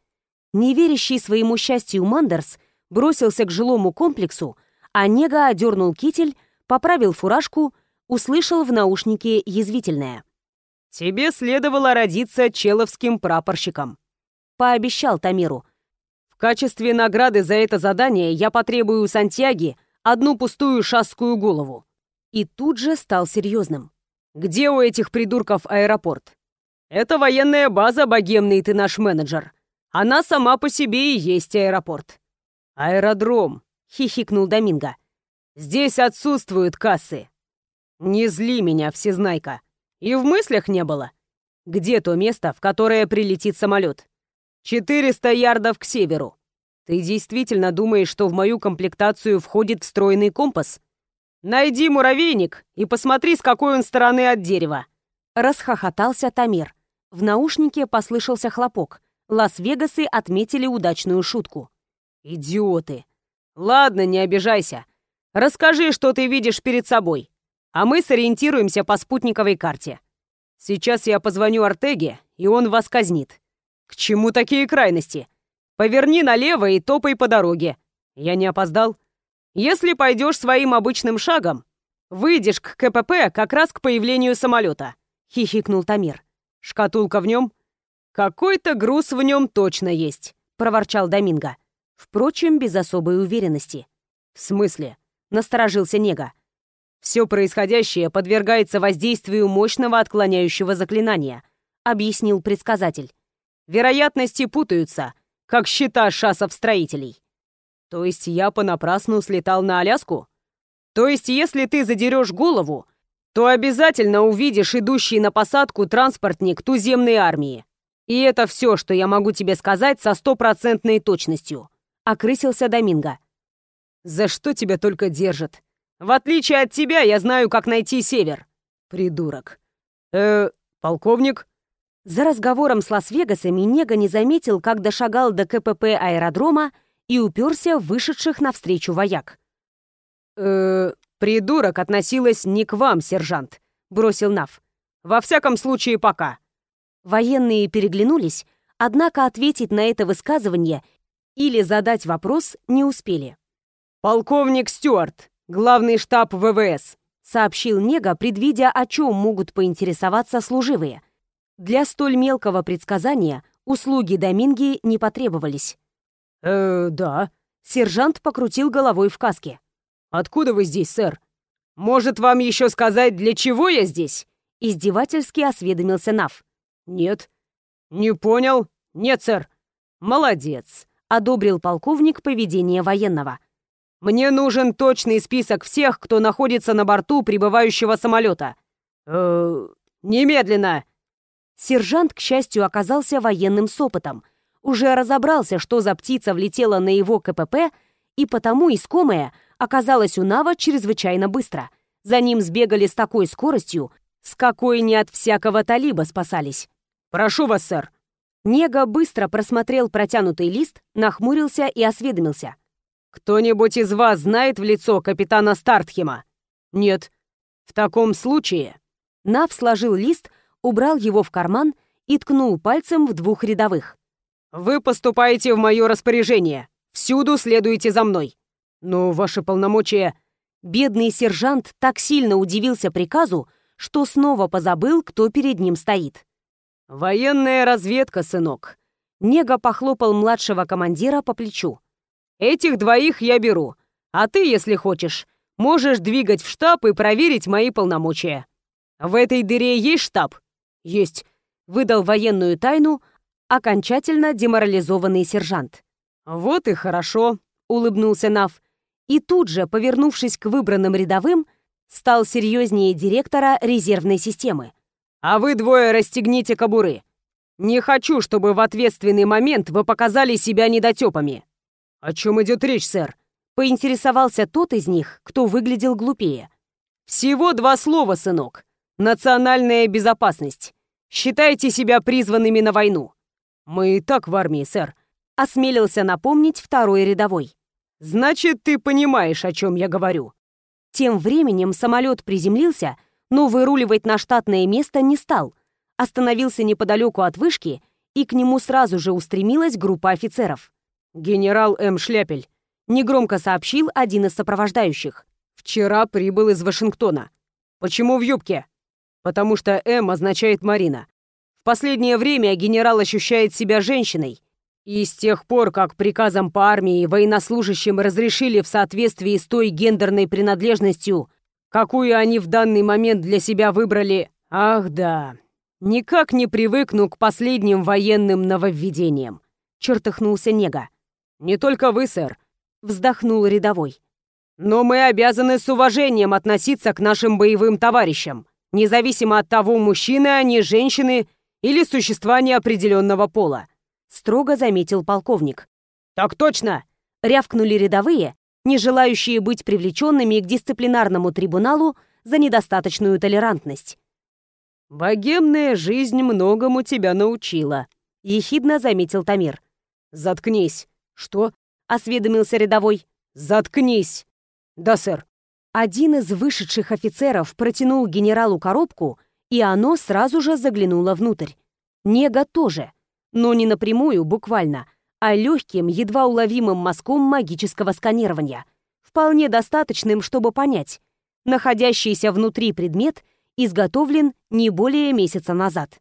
Неверящий своему счастью Мандерс бросился к жилому комплексу, а Нега одернул китель, поправил фуражку, услышал в наушнике язвительное. «Тебе следовало родиться человским прапорщиком», — пообещал Тамиру. «В качестве награды за это задание я потребую у Сантьяги одну пустую шасскую голову». И тут же стал серьезным. «Где у этих придурков аэропорт?» «Это военная база, богемный ты наш менеджер. Она сама по себе и есть аэропорт». «Аэродром», — хихикнул Доминго. «Здесь отсутствуют кассы». «Не зли меня, всезнайка. И в мыслях не было. Где то место, в которое прилетит самолет? 400 ярдов к северу. Ты действительно думаешь, что в мою комплектацию входит встроенный компас? Найди муравейник и посмотри, с какой он стороны от дерева. Расхохотался Тамир. В наушнике послышался хлопок. Лас-Вегасы отметили удачную шутку. «Идиоты! Ладно, не обижайся. Расскажи, что ты видишь перед собой а мы сориентируемся по спутниковой карте. Сейчас я позвоню Артеге, и он вас казнит. К чему такие крайности? Поверни налево и топай по дороге. Я не опоздал? Если пойдешь своим обычным шагом, выйдешь к КПП как раз к появлению самолета, хихикнул Тамир. Шкатулка в нем? Какой-то груз в нем точно есть, проворчал Доминго. Впрочем, без особой уверенности. В смысле? Насторожился Нега. Все происходящее подвергается воздействию мощного отклоняющего заклинания, объяснил предсказатель. Вероятности путаются, как счета шассов-строителей. То есть я понапрасну слетал на Аляску? То есть если ты задерешь голову, то обязательно увидишь идущий на посадку транспортник туземной армии. И это все, что я могу тебе сказать со стопроцентной точностью. Окрысился Доминго. За что тебя только держат? В отличие от тебя, я знаю, как найти север. Придурок. Э, полковник? За разговором с Лас-Вегасами Нега не заметил, как дошагал до КПП аэродрома и уперся в вышедших навстречу вояк. «Э, придурок относилась не к вам, сержант», — бросил Нав. «Во всяком случае, пока». Военные переглянулись, однако ответить на это высказывание или задать вопрос не успели. «Полковник Стюарт, «Главный штаб ВВС», — сообщил Нега, предвидя, о чем могут поинтересоваться служивые. Для столь мелкого предсказания услуги Доминги не потребовались. «Э, да». Сержант покрутил головой в каске. «Откуда вы здесь, сэр? Может, вам еще сказать, для чего я здесь?» Издевательски осведомился Нав. «Нет». «Не понял? Нет, сэр». «Молодец», — одобрил полковник поведение военного. Мне нужен точный список всех, кто находится на борту прибывающего самолета. Э, немедленно. Сержант, к счастью, оказался военным с опытом. Уже разобрался, что за птица влетела на его КПП, и потому искомая оказалась у Нава чрезвычайно быстро. За ним сбегали с такой скоростью, с какой не от всякого талиба спасались. «Прошу вас, сэр». Нега быстро просмотрел протянутый лист, нахмурился и осведомился. «Кто-нибудь из вас знает в лицо капитана Стартхема?» «Нет». «В таком случае...» Нав сложил лист, убрал его в карман и ткнул пальцем в двух рядовых. «Вы поступаете в мое распоряжение. Всюду следуйте за мной. Но ваши полномочия...» Бедный сержант так сильно удивился приказу, что снова позабыл, кто перед ним стоит. «Военная разведка, сынок». Нега похлопал младшего командира по плечу. Этих двоих я беру, а ты, если хочешь, можешь двигать в штаб и проверить мои полномочия. В этой дыре есть штаб? Есть. Выдал военную тайну окончательно деморализованный сержант. Вот и хорошо, улыбнулся Нав. И тут же, повернувшись к выбранным рядовым, стал серьезнее директора резервной системы. А вы двое расстегните кобуры. Не хочу, чтобы в ответственный момент вы показали себя недотепами. «О чем идет речь, сэр?» — поинтересовался тот из них, кто выглядел глупее. «Всего два слова, сынок. Национальная безопасность. Считайте себя призванными на войну». «Мы и так в армии, сэр», — осмелился напомнить второй рядовой. «Значит, ты понимаешь, о чем я говорю». Тем временем самолет приземлился, но выруливать на штатное место не стал, остановился неподалеку от вышки, и к нему сразу же устремилась группа офицеров. «Генерал М. Шляпель», — негромко сообщил один из сопровождающих. «Вчера прибыл из Вашингтона. Почему в юбке?» «Потому что М означает Марина. В последнее время генерал ощущает себя женщиной, и с тех пор, как приказом по армии военнослужащим разрешили в соответствии с той гендерной принадлежностью, какую они в данный момент для себя выбрали... Ах да, никак не привыкну к последним военным нововведениям. Чертыхнулся Нега. Не только вы, сэр. Вздохнул рядовой. Но мы обязаны с уважением относиться к нашим боевым товарищам, независимо от того, мужчины они, женщины или существа неопределенного пола строго заметил полковник. «Так точно!» — рявкнули рядовые, не желающие быть привлеченными к дисциплинарному трибуналу за недостаточную толерантность. «Богемная жизнь многому тебя научила», — ехидно заметил Тамир. «Заткнись». «Что?» — осведомился рядовой. «Заткнись». «Да, сэр». Один из вышедших офицеров протянул генералу коробку, и оно сразу же заглянуло внутрь. Нега тоже но не напрямую, буквально, а легким, едва уловимым мазком магического сканирования, вполне достаточным, чтобы понять, находящийся внутри предмет изготовлен не более месяца назад.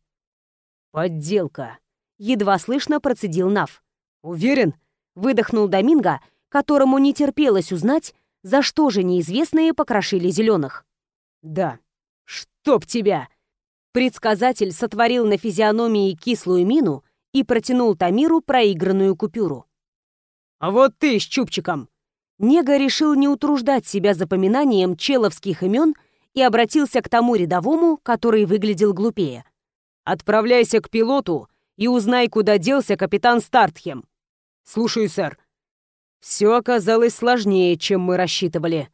«Подделка», — едва слышно процедил Нав. «Уверен?» — выдохнул Доминго, которому не терпелось узнать, за что же неизвестные покрошили зеленых. «Да». «Чтоб тебя!» Предсказатель сотворил на физиономии кислую мину и протянул Тамиру проигранную купюру. «А вот ты с чубчиком!» Нега решил не утруждать себя запоминанием человских имен и обратился к тому рядовому, который выглядел глупее. «Отправляйся к пилоту и узнай, куда делся капитан Стартхем». «Слушаю, сэр». Все оказалось сложнее, чем мы рассчитывали.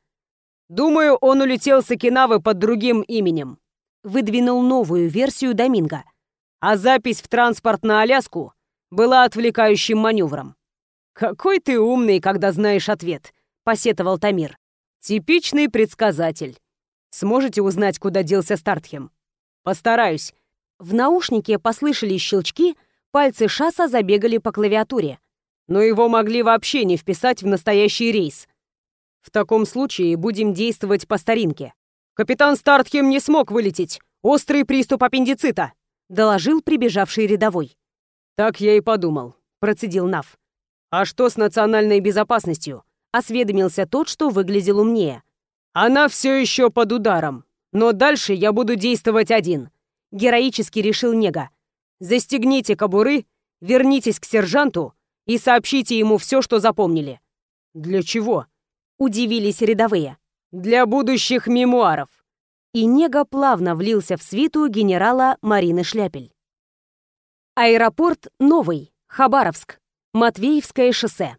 Думаю, он улетел с Окинавы под другим именем. Выдвинул новую версию Доминго а запись в транспорт на Аляску была отвлекающим маневром. «Какой ты умный, когда знаешь ответ», — посетовал Тамир. «Типичный предсказатель. Сможете узнать, куда делся Стартхем?» «Постараюсь». В наушнике послышались щелчки, пальцы Шаса забегали по клавиатуре. Но его могли вообще не вписать в настоящий рейс. В таком случае будем действовать по старинке. Капитан Стартхем не смог вылететь. Острый приступ аппендицита. — доложил прибежавший рядовой. «Так я и подумал», — процедил Нав. «А что с национальной безопасностью?» — осведомился тот, что выглядел умнее. «Она все еще под ударом, но дальше я буду действовать один», — героически решил Нега. «Застегните кобуры, вернитесь к сержанту и сообщите ему все, что запомнили». «Для чего?» — удивились рядовые. «Для будущих мемуаров» и Нега плавно влился в свиту генерала Марины Шляпель. Аэропорт Новый, Хабаровск, Матвеевское шоссе.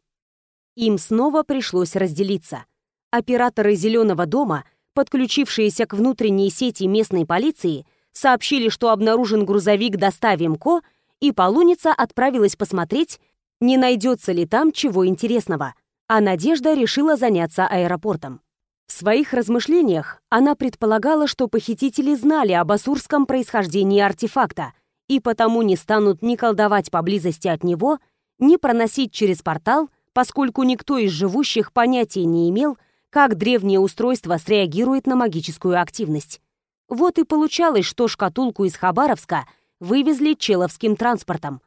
Им снова пришлось разделиться. Операторы «Зеленого дома», подключившиеся к внутренней сети местной полиции, сообщили, что обнаружен грузовик «Доставим Ко», и Полуница отправилась посмотреть, не найдется ли там чего интересного, а Надежда решила заняться аэропортом. В своих размышлениях она предполагала, что похитители знали об асурском происхождении артефакта и потому не станут ни колдовать поблизости от него, ни проносить через портал, поскольку никто из живущих понятия не имел, как древнее устройство среагирует на магическую активность. Вот и получалось, что шкатулку из Хабаровска вывезли человским транспортом.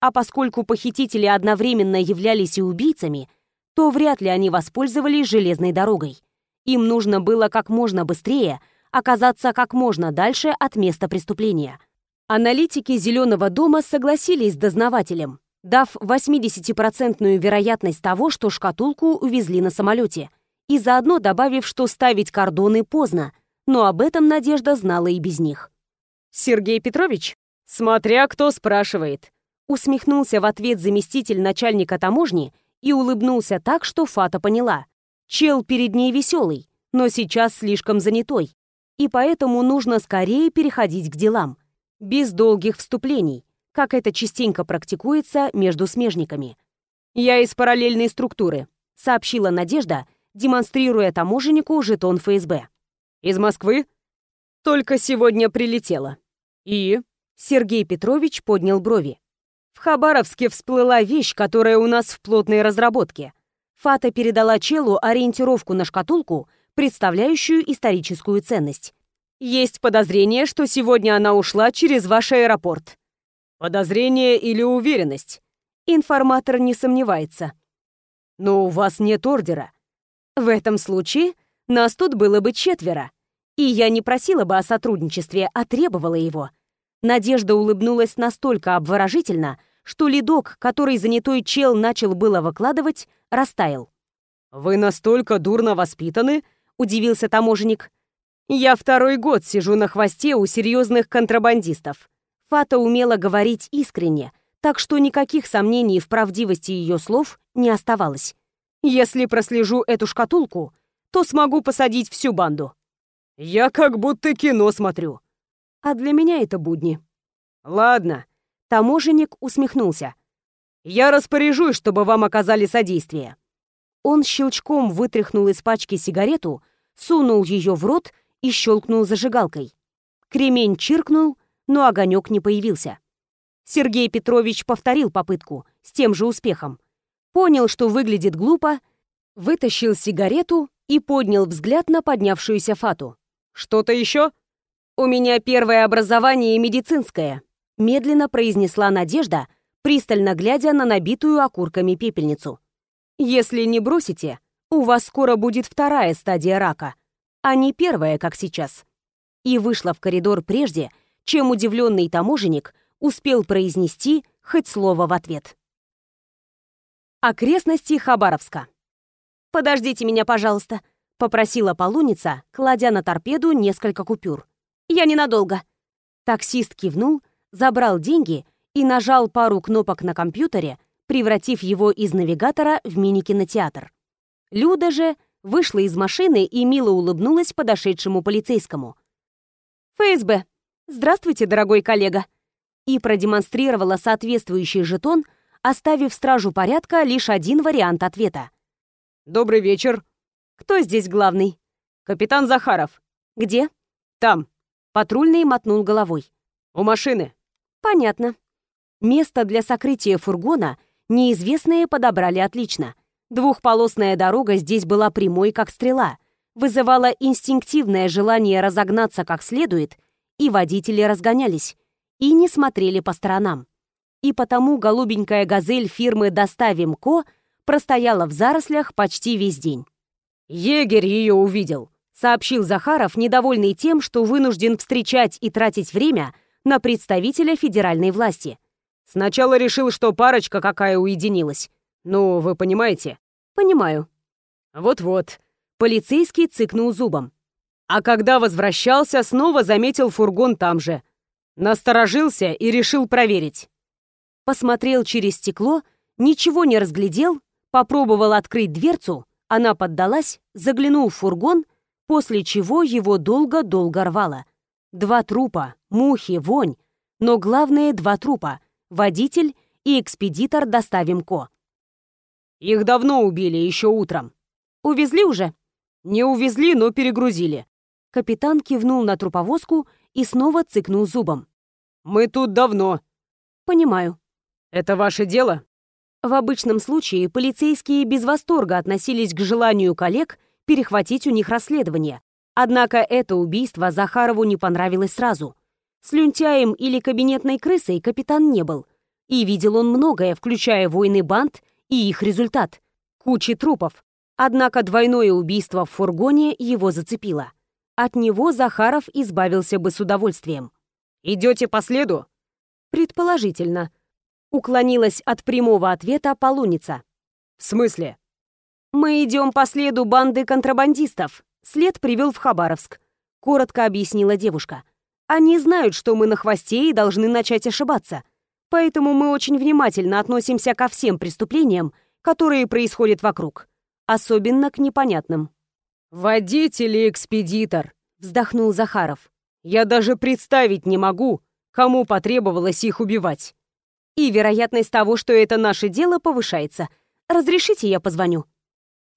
А поскольку похитители одновременно являлись и убийцами, то вряд ли они воспользовались железной дорогой. Им нужно было как можно быстрее оказаться как можно дальше от места преступления. Аналитики «Зеленого дома» согласились с дознавателем, дав 80% вероятность того, что шкатулку увезли на самолете, и заодно добавив, что ставить кордоны поздно, но об этом Надежда знала и без них. «Сергей Петрович? Смотря кто спрашивает», усмехнулся в ответ заместитель начальника таможни и улыбнулся так, что Фата поняла. Чел перед ней веселый, но сейчас слишком занятой, и поэтому нужно скорее переходить к делам, без долгих вступлений, как это частенько практикуется между смежниками. «Я из параллельной структуры», — сообщила Надежда, демонстрируя таможеннику жетон ФСБ. «Из Москвы?» «Только сегодня прилетела». «И?» Сергей Петрович поднял брови. В Хабаровске всплыла вещь, которая у нас в плотной разработке. Фата передала Челу ориентировку на шкатулку, представляющую историческую ценность. Есть подозрение, что сегодня она ушла через ваш аэропорт. Подозрение или уверенность? Информатор не сомневается. Но у вас нет ордера. В этом случае нас тут было бы четверо. И я не просила бы о сотрудничестве, а требовала его. Надежда улыбнулась настолько обворожительно, что ледок, который занятой чел начал было выкладывать, растаял. «Вы настолько дурно воспитаны?» — удивился таможенник. «Я второй год сижу на хвосте у серьезных контрабандистов». Фата умела говорить искренне, так что никаких сомнений в правдивости ее слов не оставалось. «Если прослежу эту шкатулку, то смогу посадить всю банду». «Я как будто кино смотрю». «А для меня это будни». «Ладно». Таможенник усмехнулся. Я распоряжусь, чтобы вам оказали содействие». Он щелчком вытряхнул из пачки сигарету, сунул ее в рот и щелкнул зажигалкой. Кремень чиркнул, но огонек не появился. Сергей Петрович повторил попытку с тем же успехом. Понял, что выглядит глупо, вытащил сигарету и поднял взгляд на поднявшуюся фату. «Что-то еще?» «У меня первое образование медицинское», медленно произнесла Надежда, пристально глядя на набитую окурками пепельницу. «Если не бросите, у вас скоро будет вторая стадия рака, а не первая, как сейчас». И вышла в коридор прежде, чем удивленный таможенник успел произнести хоть слово в ответ. Окрестности Хабаровска. «Подождите меня, пожалуйста», — попросила полуница, кладя на торпеду несколько купюр. «Я ненадолго». Таксист кивнул, забрал деньги и нажал пару кнопок на компьютере, превратив его из навигатора в мини-кинотеатр. Люда же вышла из машины и мило улыбнулась подошедшему полицейскому. «ФСБ. Здравствуйте, дорогой коллега!» и продемонстрировала соответствующий жетон, оставив стражу порядка лишь один вариант ответа. «Добрый вечер. Кто здесь главный?» «Капитан Захаров». «Где?» «Там». Патрульный мотнул головой. «У машины». «Понятно. Место для сокрытия фургона неизвестные подобрали отлично. Двухполосная дорога здесь была прямой, как стрела, вызывала инстинктивное желание разогнаться как следует, и водители разгонялись, и не смотрели по сторонам. И потому голубенькая «Газель» фирмы «Доставим Ко» простояла в зарослях почти весь день. «Егерь ее увидел», — сообщил Захаров, недовольный тем, что вынужден встречать и тратить время на представителя федеральной власти. Сначала решил, что парочка какая уединилась. Ну, вы понимаете? Понимаю. Вот-вот. Полицейский цыкнул зубом. А когда возвращался, снова заметил фургон там же. Насторожился и решил проверить. Посмотрел через стекло, ничего не разглядел, попробовал открыть дверцу, она поддалась, заглянул в фургон, после чего его долго-долго рвало. Два трупа, мухи, вонь, но главное два трупа — водитель и экспедитор доставим Ко. Их давно убили, еще утром. Увезли уже? Не увезли, но перегрузили. Капитан кивнул на труповозку и снова цыкнул зубом. Мы тут давно. Понимаю. Это ваше дело? В обычном случае полицейские без восторга относились к желанию коллег перехватить у них расследование. Однако это убийство Захарову не понравилось сразу. Слюнтяем или кабинетной крысой капитан не был. И видел он многое, включая войны банд и их результат. Кучи трупов. Однако двойное убийство в фургоне его зацепило. От него Захаров избавился бы с удовольствием. «Идете по следу?» «Предположительно». Уклонилась от прямого ответа полуница. «В смысле?» «Мы идем по следу банды контрабандистов. След привел в Хабаровск», — коротко объяснила девушка. Они знают, что мы на хвосте и должны начать ошибаться. Поэтому мы очень внимательно относимся ко всем преступлениям, которые происходят вокруг. Особенно к непонятным. «Водитель и экспедитор», — вздохнул Захаров. «Я даже представить не могу, кому потребовалось их убивать». «И вероятность того, что это наше дело, повышается. Разрешите, я позвоню?»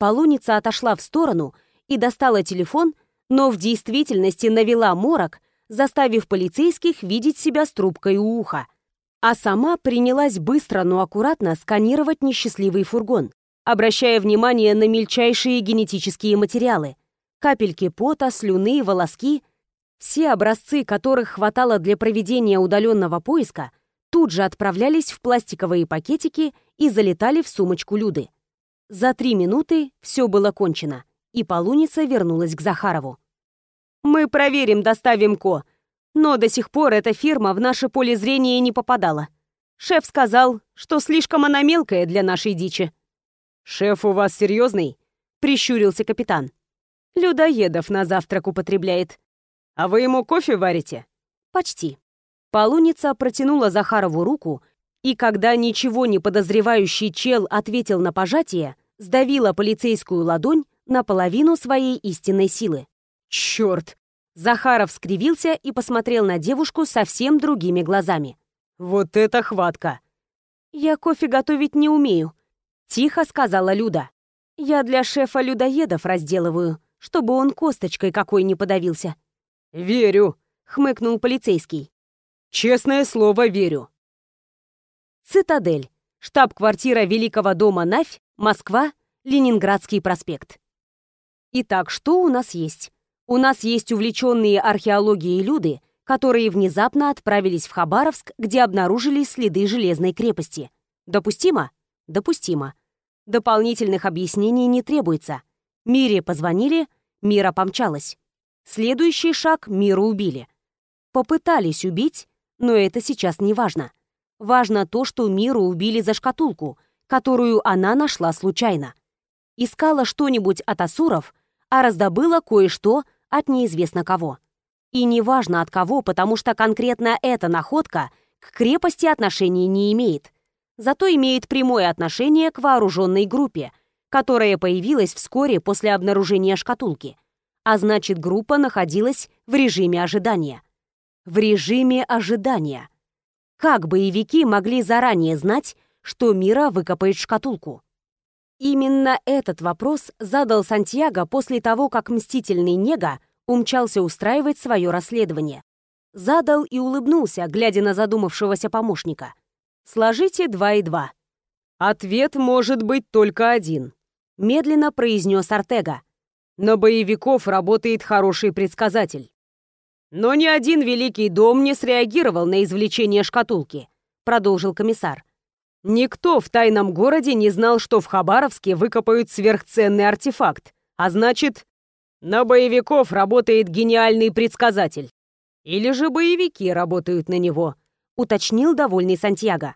Полуница отошла в сторону и достала телефон, но в действительности навела морок, заставив полицейских видеть себя с трубкой у уха. А сама принялась быстро, но аккуратно сканировать несчастливый фургон, обращая внимание на мельчайшие генетические материалы. Капельки пота, слюны, волоски. Все образцы, которых хватало для проведения удаленного поиска, тут же отправлялись в пластиковые пакетики и залетали в сумочку Люды. За три минуты все было кончено, и полуница вернулась к Захарову. «Мы проверим, доставим Ко, но до сих пор эта фирма в наше поле зрения не попадала. Шеф сказал, что слишком она мелкая для нашей дичи». «Шеф у вас серьезный?» — прищурился капитан. «Людоедов на завтрак употребляет». «А вы ему кофе варите?» «Почти». Полуница протянула Захарову руку, и когда ничего не подозревающий чел ответил на пожатие, сдавила полицейскую ладонь наполовину своей истинной силы. «Черт!» Захаров скривился и посмотрел на девушку совсем другими глазами. «Вот это хватка!» «Я кофе готовить не умею», — тихо сказала Люда. «Я для шефа людоедов разделываю, чтобы он косточкой какой не подавился». «Верю», — хмыкнул полицейский. Честное слово, верю. Цитадель. Штаб-квартира Великого дома Навь, Москва, Ленинградский проспект. Итак, что у нас есть? У нас есть увлеченные археологией люди, которые внезапно отправились в Хабаровск, где обнаружили следы железной крепости. Допустимо? Допустимо. Дополнительных объяснений не требуется. Мире позвонили, Мира помчалась. Следующий шаг — Миру убили. Попытались убить, но это сейчас не важно. Важно то, что Миру убили за шкатулку, которую она нашла случайно. Искала что-нибудь от Асуров, а раздобыла кое-что от неизвестно кого. И неважно от кого, потому что конкретно эта находка к крепости отношения не имеет. Зато имеет прямое отношение к вооруженной группе, которая появилась вскоре после обнаружения шкатулки. А значит, группа находилась в режиме ожидания в режиме ожидания. Как боевики могли заранее знать, что Мира выкопает шкатулку? Именно этот вопрос задал Сантьяго после того, как мстительный Нега умчался устраивать свое расследование. Задал и улыбнулся, глядя на задумавшегося помощника. «Сложите два и два». «Ответ может быть только один», — медленно произнес Артега. «На боевиков работает хороший предсказатель». «Но ни один великий дом не среагировал на извлечение шкатулки», — продолжил комиссар. «Никто в тайном городе не знал, что в Хабаровске выкопают сверхценный артефакт, а значит, на боевиков работает гениальный предсказатель. Или же боевики работают на него», — уточнил довольный Сантьяго.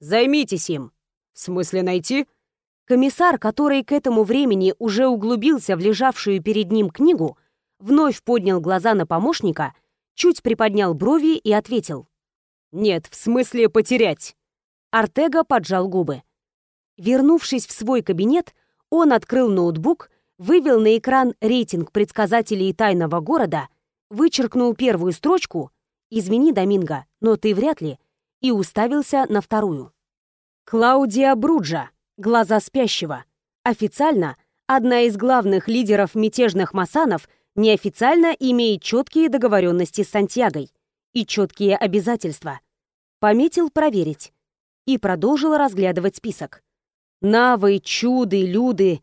«Займитесь им». «В смысле найти?» Комиссар, который к этому времени уже углубился в лежавшую перед ним книгу, вновь поднял глаза на помощника, чуть приподнял брови и ответил. «Нет, в смысле потерять». Артега поджал губы. Вернувшись в свой кабинет, он открыл ноутбук, вывел на экран рейтинг предсказателей тайного города, вычеркнул первую строчку «Извини, Доминго, но ты вряд ли», и уставился на вторую. Клаудия Бруджа, глаза спящего. Официально одна из главных лидеров мятежных масанов неофициально имеет четкие договоренности с Сантьягой и четкие обязательства. Пометил проверить. И продолжил разглядывать список. Навы, чуды, люды,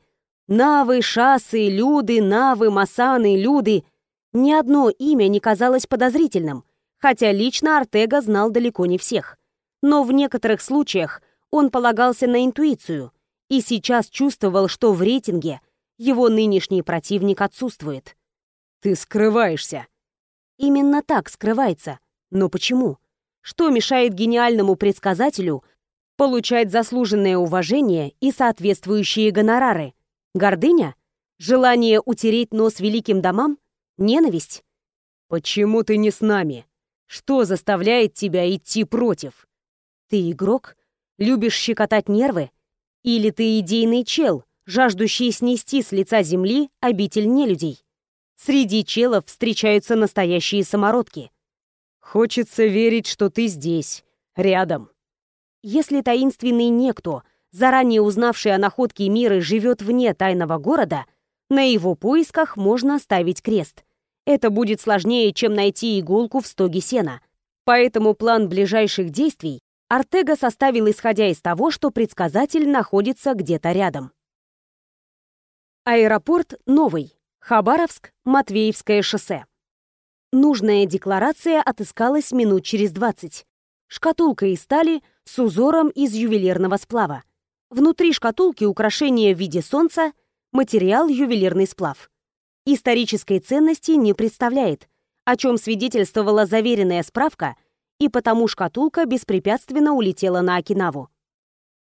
навы, шасы, люды, навы, масаны, люды. Ни одно имя не казалось подозрительным, хотя лично Артега знал далеко не всех. Но в некоторых случаях он полагался на интуицию и сейчас чувствовал, что в рейтинге его нынешний противник отсутствует. Ты скрываешься. Именно так скрывается. Но почему? Что мешает гениальному предсказателю получать заслуженное уважение и соответствующие гонорары? Гордыня? Желание утереть нос великим домам? Ненависть? Почему ты не с нами? Что заставляет тебя идти против? Ты игрок? Любишь щекотать нервы? Или ты идейный чел, жаждущий снести с лица земли обитель нелюдей? Среди челов встречаются настоящие самородки. Хочется верить, что ты здесь, рядом. Если таинственный некто, заранее узнавший о находке мира, живет вне тайного города, на его поисках можно ставить крест. Это будет сложнее, чем найти иголку в стоге сена. Поэтому план ближайших действий Артега составил исходя из того, что предсказатель находится где-то рядом. Аэропорт Новый. Хабаровск, Матвеевское шоссе. Нужная декларация отыскалась минут через 20. Шкатулка из стали с узором из ювелирного сплава. Внутри шкатулки украшение в виде солнца, материал ювелирный сплав. Исторической ценности не представляет, о чем свидетельствовала заверенная справка, и потому шкатулка беспрепятственно улетела на Окинаву.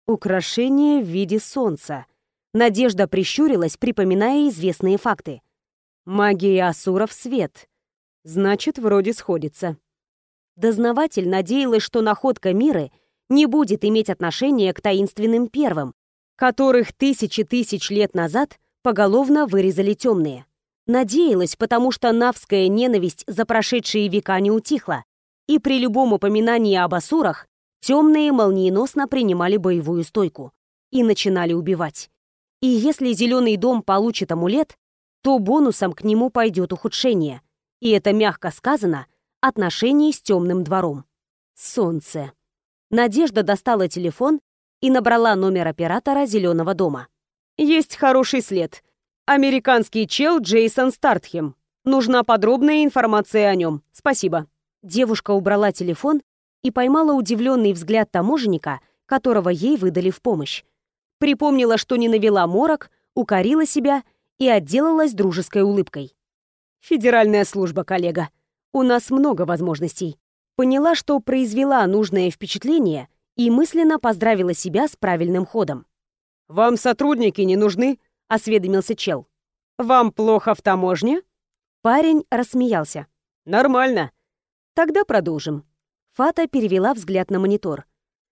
Украшение в виде солнца. Надежда прищурилась, припоминая известные факты. Магия Асуров свет. Значит, вроде сходится. Дознаватель надеялась, что находка Миры не будет иметь отношения к таинственным первым, которых тысячи тысяч лет назад поголовно вырезали темные. Надеялась, потому что навская ненависть за прошедшие века не утихла, и при любом упоминании об асурах темные молниеносно принимали боевую стойку и начинали убивать. И если Зеленый дом получит амулет, то бонусом к нему пойдет ухудшение. И это мягко сказано отношений с темным двором. Солнце. Надежда достала телефон и набрала номер оператора «Зеленого дома». «Есть хороший след. Американский чел Джейсон Стартхем. Нужна подробная информация о нем. Спасибо». Девушка убрала телефон и поймала удивленный взгляд таможенника, которого ей выдали в помощь. Припомнила, что не навела морок, укорила себя и отделалась дружеской улыбкой. «Федеральная служба, коллега. У нас много возможностей. Поняла, что произвела нужное впечатление и мысленно поздравила себя с правильным ходом. «Вам сотрудники не нужны?» — осведомился чел. «Вам плохо в таможне?» Парень рассмеялся. «Нормально. Тогда продолжим». Фата перевела взгляд на монитор.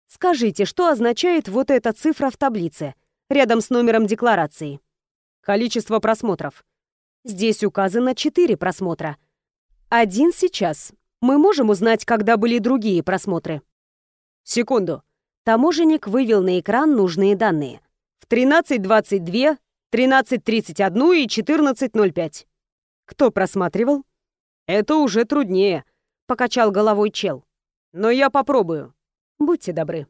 «Скажите, что означает вот эта цифра в таблице, рядом с номером декларации?» «Количество просмотров». Здесь указано четыре просмотра — один сейчас. Мы можем узнать, когда были другие просмотры. Секунду. Таможенник вывел на экран нужные данные. В 13.22, 13.31 и 14.05. Кто просматривал? Это уже труднее, покачал головой чел. Но я попробую. Будьте добры.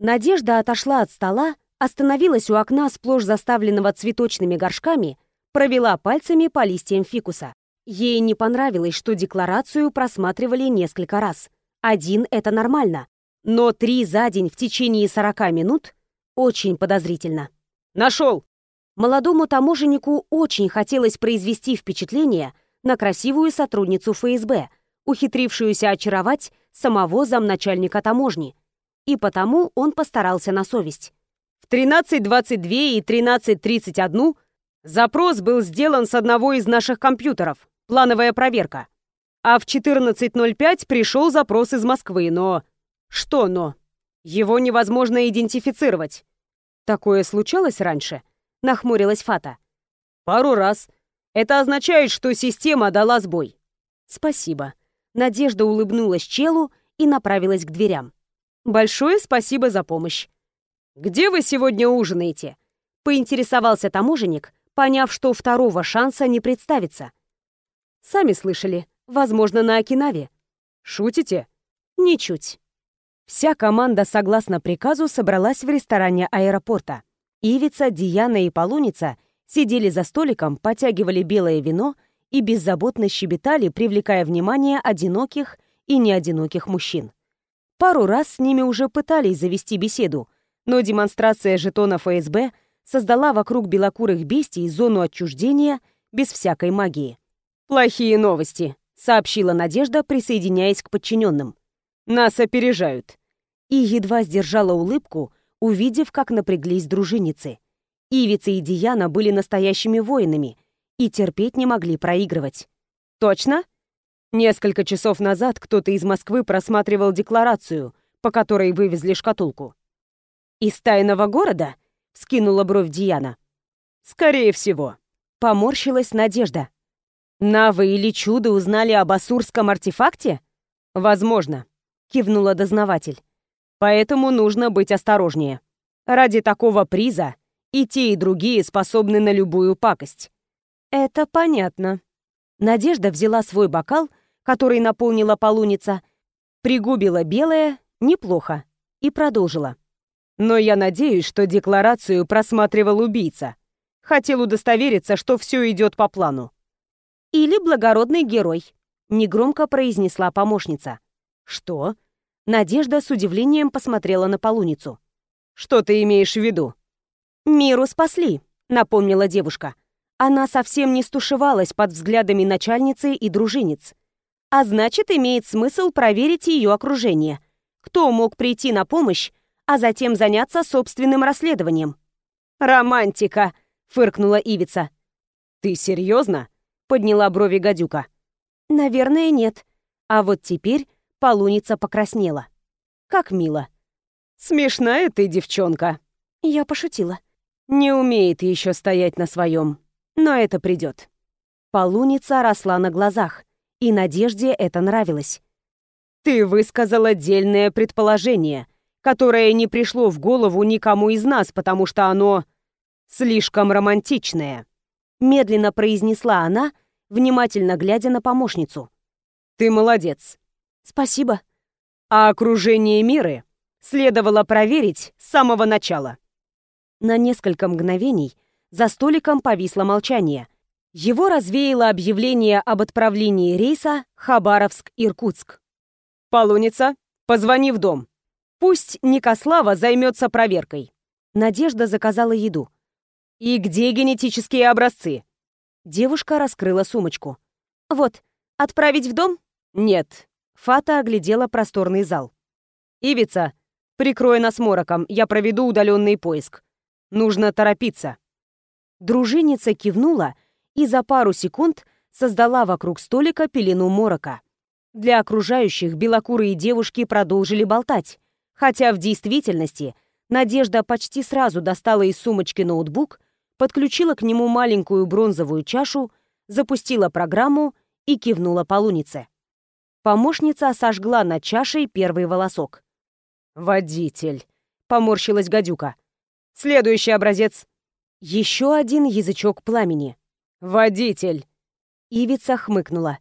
Надежда отошла от стола, остановилась у окна, сплошь заставленного цветочными горшками, провела пальцами по листьям фикуса. Ей не понравилось, что декларацию просматривали несколько раз. Один — это нормально. Но три за день в течение 40 минут — очень подозрительно. «Нашел!» Молодому таможеннику очень хотелось произвести впечатление на красивую сотрудницу ФСБ, ухитрившуюся очаровать самого замначальника таможни. И потому он постарался на совесть. В 13.22 и 13.31 запрос был сделан с одного из наших компьютеров. Плановая проверка. А в 14.05 пришел запрос из Москвы, но... Что но? Его невозможно идентифицировать. Такое случалось раньше? Нахмурилась Фата. Пару раз. Это означает, что система дала сбой. Спасибо. Надежда улыбнулась челу и направилась к дверям. Большое спасибо за помощь. Где вы сегодня ужинаете? Поинтересовался таможенник, поняв, что второго шанса не представится. Сами слышали, возможно, на Окинаве. Шутите? Ничуть. Вся команда, согласно приказу, собралась в ресторане аэропорта. Ивица, Диана и Полуница сидели за столиком, потягивали белое вино и беззаботно щебетали, привлекая внимание одиноких и неодиноких мужчин. Пару раз с ними уже пытались завести беседу, но демонстрация жетонов ФСБ создала вокруг белокурых бестий зону отчуждения без всякой магии. «Плохие новости», — сообщила Надежда, присоединяясь к подчиненным. «Нас опережают». И едва сдержала улыбку, увидев, как напряглись дружинницы. Ивица и Диана были настоящими воинами и терпеть не могли проигрывать. «Точно?» Несколько часов назад кто-то из Москвы просматривал декларацию, по которой вывезли шкатулку. «Из тайного города?» — скинула бровь Диана. «Скорее всего». Поморщилась Надежда. Навы или чудо узнали об асурском артефакте? Возможно, кивнула дознаватель. Поэтому нужно быть осторожнее. Ради такого приза и те, и другие способны на любую пакость. Это понятно. Надежда взяла свой бокал, который наполнила полуница, пригубила белое, неплохо, и продолжила. Но я надеюсь, что декларацию просматривал убийца. Хотел удостовериться, что все идет по плану. Или благородный герой, негромко произнесла помощница. Что? Надежда с удивлением посмотрела на полуницу. Что ты имеешь в виду? Миру спасли, напомнила девушка. Она совсем не стушевалась под взглядами начальницы и дружинниц. А значит, имеет смысл проверить ее окружение. Кто мог прийти на помощь, а затем заняться собственным расследованием? «Романтика!» — фыркнула Ивица. «Ты серьезно?» — подняла брови гадюка. «Наверное, нет. А вот теперь полуница покраснела. Как мило». «Смешная ты, девчонка». Я пошутила. Не умеет еще стоять на своем, но это придет. Полуница росла на глазах, и Надежде это нравилось. «Ты высказал отдельное предположение, которое не пришло в голову никому из нас, потому что оно слишком романтичное», медленно произнесла она, внимательно глядя на помощницу. «Ты молодец». «Спасибо». «А окружение Миры следовало проверить с самого начала». На несколько мгновений за столиком повисло молчание. Его развеяло объявление об отправлении рейса Хабаровск-Иркутск. «Полуница, позвони в дом. Пусть Никослава займется проверкой». Надежда заказала еду. «И где генетические образцы?» Девушка раскрыла сумочку. «Вот, отправить в дом?» «Нет». Фата оглядела просторный зал. «Ивица, прикрой нас мороком, я проведу удаленный поиск. Нужно торопиться». Дружинница кивнула и за пару секунд создала вокруг столика пелену морока. Для окружающих белокурые девушки продолжили болтать, хотя в действительности Надежда почти сразу достала из сумочки ноутбук, подключила к нему маленькую бронзовую чашу, запустила программу и кивнула полунице. Помощница сожгла над чашей первый волосок. «Водитель», — поморщилась гадюка. Следующий образец. Еще один язычок пламени. Водитель. Ивица хмыкнула.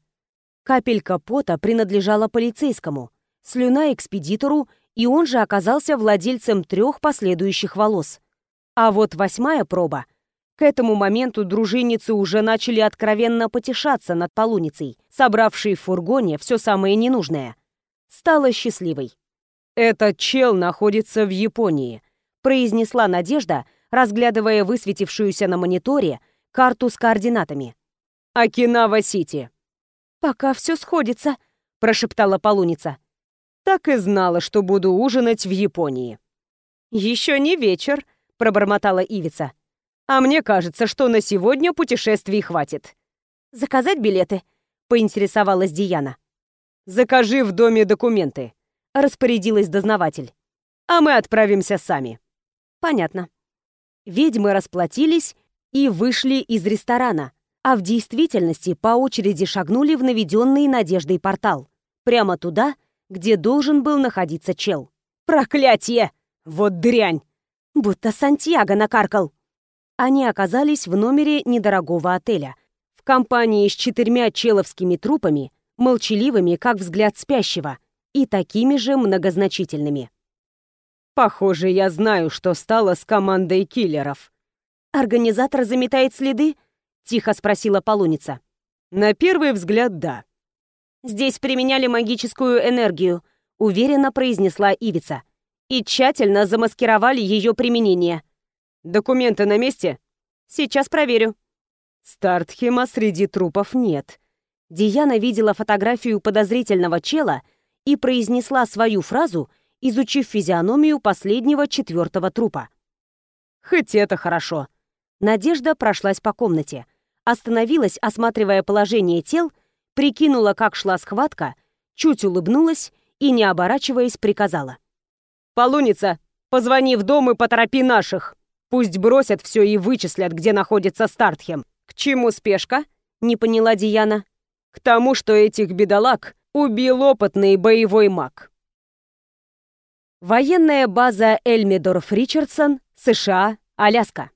Капелька пота принадлежала полицейскому, слюна экспедитору, и он же оказался владельцем трех последующих волос. А вот восьмая проба. К этому моменту дружинницы уже начали откровенно потешаться над полуницей, собравшей в фургоне все самое ненужное. Стала счастливой. «Этот чел находится в Японии», произнесла Надежда, разглядывая высветившуюся на мониторе карту с координатами. «Окинава-Сити». «Пока все сходится», — прошептала полуница. «Так и знала, что буду ужинать в Японии». «Еще не вечер», — пробормотала Ивица. «А мне кажется, что на сегодня путешествий хватит». «Заказать билеты?» — поинтересовалась Диана. «Закажи в доме документы», — распорядилась дознаватель. «А мы отправимся сами». Понятно. Ведьмы расплатились и вышли из ресторана, а в действительности по очереди шагнули в наведенный надеждой портал. Прямо туда, где должен был находиться чел. «Проклятие! Вот дрянь!» Будто Сантьяго накаркал. Они оказались в номере недорогого отеля, в компании с четырьмя человскими трупами, молчаливыми, как взгляд спящего, и такими же многозначительными. Похоже, я знаю, что стало с командой киллеров. Организатор заметает следы? Тихо спросила полуница. На первый взгляд, да. Здесь применяли магическую энергию, уверенно произнесла Ивица. И тщательно замаскировали ее применение. Документы на месте? Сейчас проверю. Стартхема среди трупов нет. Диана видела фотографию подозрительного чела и произнесла свою фразу — изучив физиономию последнего четвертого трупа. «Хоть это хорошо». Надежда прошлась по комнате, остановилась, осматривая положение тел, прикинула, как шла схватка, чуть улыбнулась и, не оборачиваясь, приказала. «Полуница, позвони в дом и поторопи наших. Пусть бросят все и вычислят, где находится Стартхем. К чему спешка?» — не поняла Диана. «К тому, что этих бедолаг убил опытный боевой маг». Военная база Эльмидорф-Ричардсон, США, Аляска.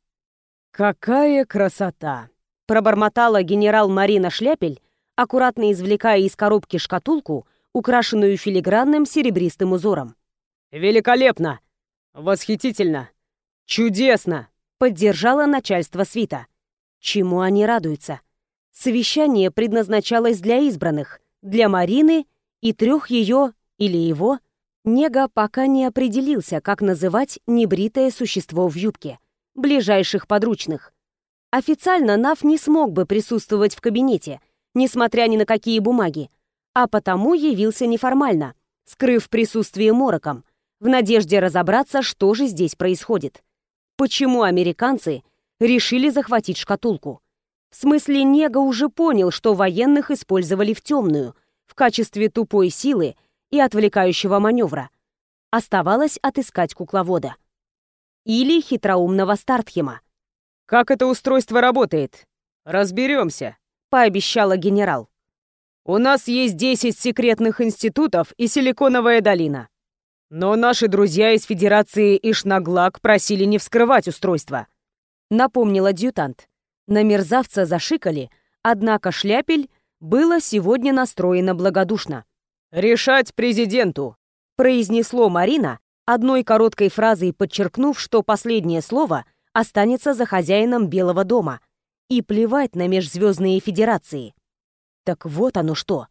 «Какая красота!» — пробормотала генерал Марина Шляпель, аккуратно извлекая из коробки шкатулку, украшенную филигранным серебристым узором. «Великолепно! Восхитительно! Чудесно!» — поддержало начальство свита. Чему они радуются? Совещание предназначалось для избранных, для Марины и трех ее или его. Нега пока не определился, как называть небритое существо в юбке, ближайших подручных. Официально Нав не смог бы присутствовать в кабинете, несмотря ни на какие бумаги, а потому явился неформально, скрыв присутствие мороком, в надежде разобраться, что же здесь происходит. Почему американцы решили захватить шкатулку? В смысле, Нега уже понял, что военных использовали в темную, в качестве тупой силы и отвлекающего маневра. Оставалось отыскать кукловода. Или хитроумного Стартхема. «Как это устройство работает? Разберемся», — пообещала генерал. «У нас есть 10 секретных институтов и Силиконовая долина. Но наши друзья из Федерации Ишнаглак просили не вскрывать устройство», — напомнил адъютант. На мерзавца зашикали, однако Шляпель было сегодня настроено благодушно. «Решать президенту», — произнесло Марина, одной короткой фразой подчеркнув, что последнее слово останется за хозяином Белого дома. И плевать на межзвездные федерации. Так вот оно что.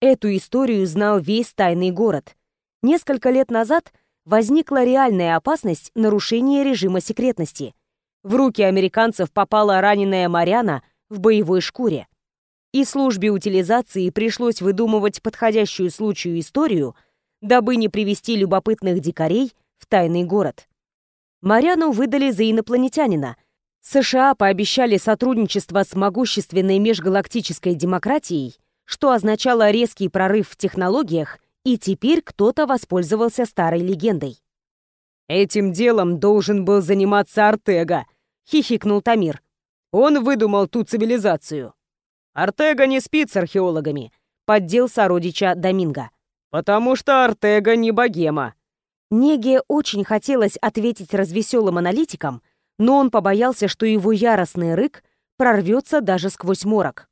Эту историю знал весь тайный город. Несколько лет назад возникла реальная опасность нарушения режима секретности. В руки американцев попала раненая Маряна в боевой шкуре. И службе утилизации пришлось выдумывать подходящую случаю историю, дабы не привести любопытных дикарей в тайный город. Маряну выдали за инопланетянина. США пообещали сотрудничество с могущественной межгалактической демократией, что означало резкий прорыв в технологиях, и теперь кто-то воспользовался старой легендой. «Этим делом должен был заниматься Артега», — хихикнул Тамир. «Он выдумал ту цивилизацию». «Артега не спит с археологами», — поддел сородича Доминго. «Потому что Артега не богема», Неге очень хотелось ответить развеселым аналитикам, но он побоялся, что его яростный рык прорвется даже сквозь морок.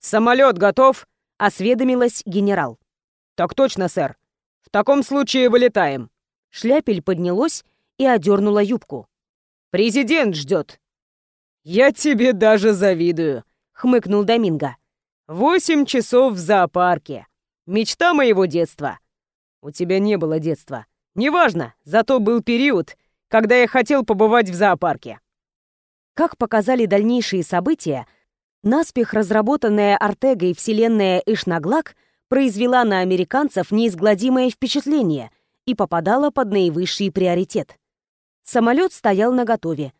«Самолет готов?» — осведомилась генерал. «Так точно, сэр. В таком случае вылетаем». Шляпель поднялась и одернула юбку. «Президент ждет». «Я тебе даже завидую», — хмыкнул Доминго. «Восемь часов в зоопарке. Мечта моего детства». «У тебя не было детства», Неважно, зато был период, когда я хотел побывать в зоопарке. Как показали дальнейшие события, наспех разработанная Артегой вселенная Ишнаглак произвела на американцев неизгладимое впечатление и попадала под наивысший приоритет. Самолет стоял наготове.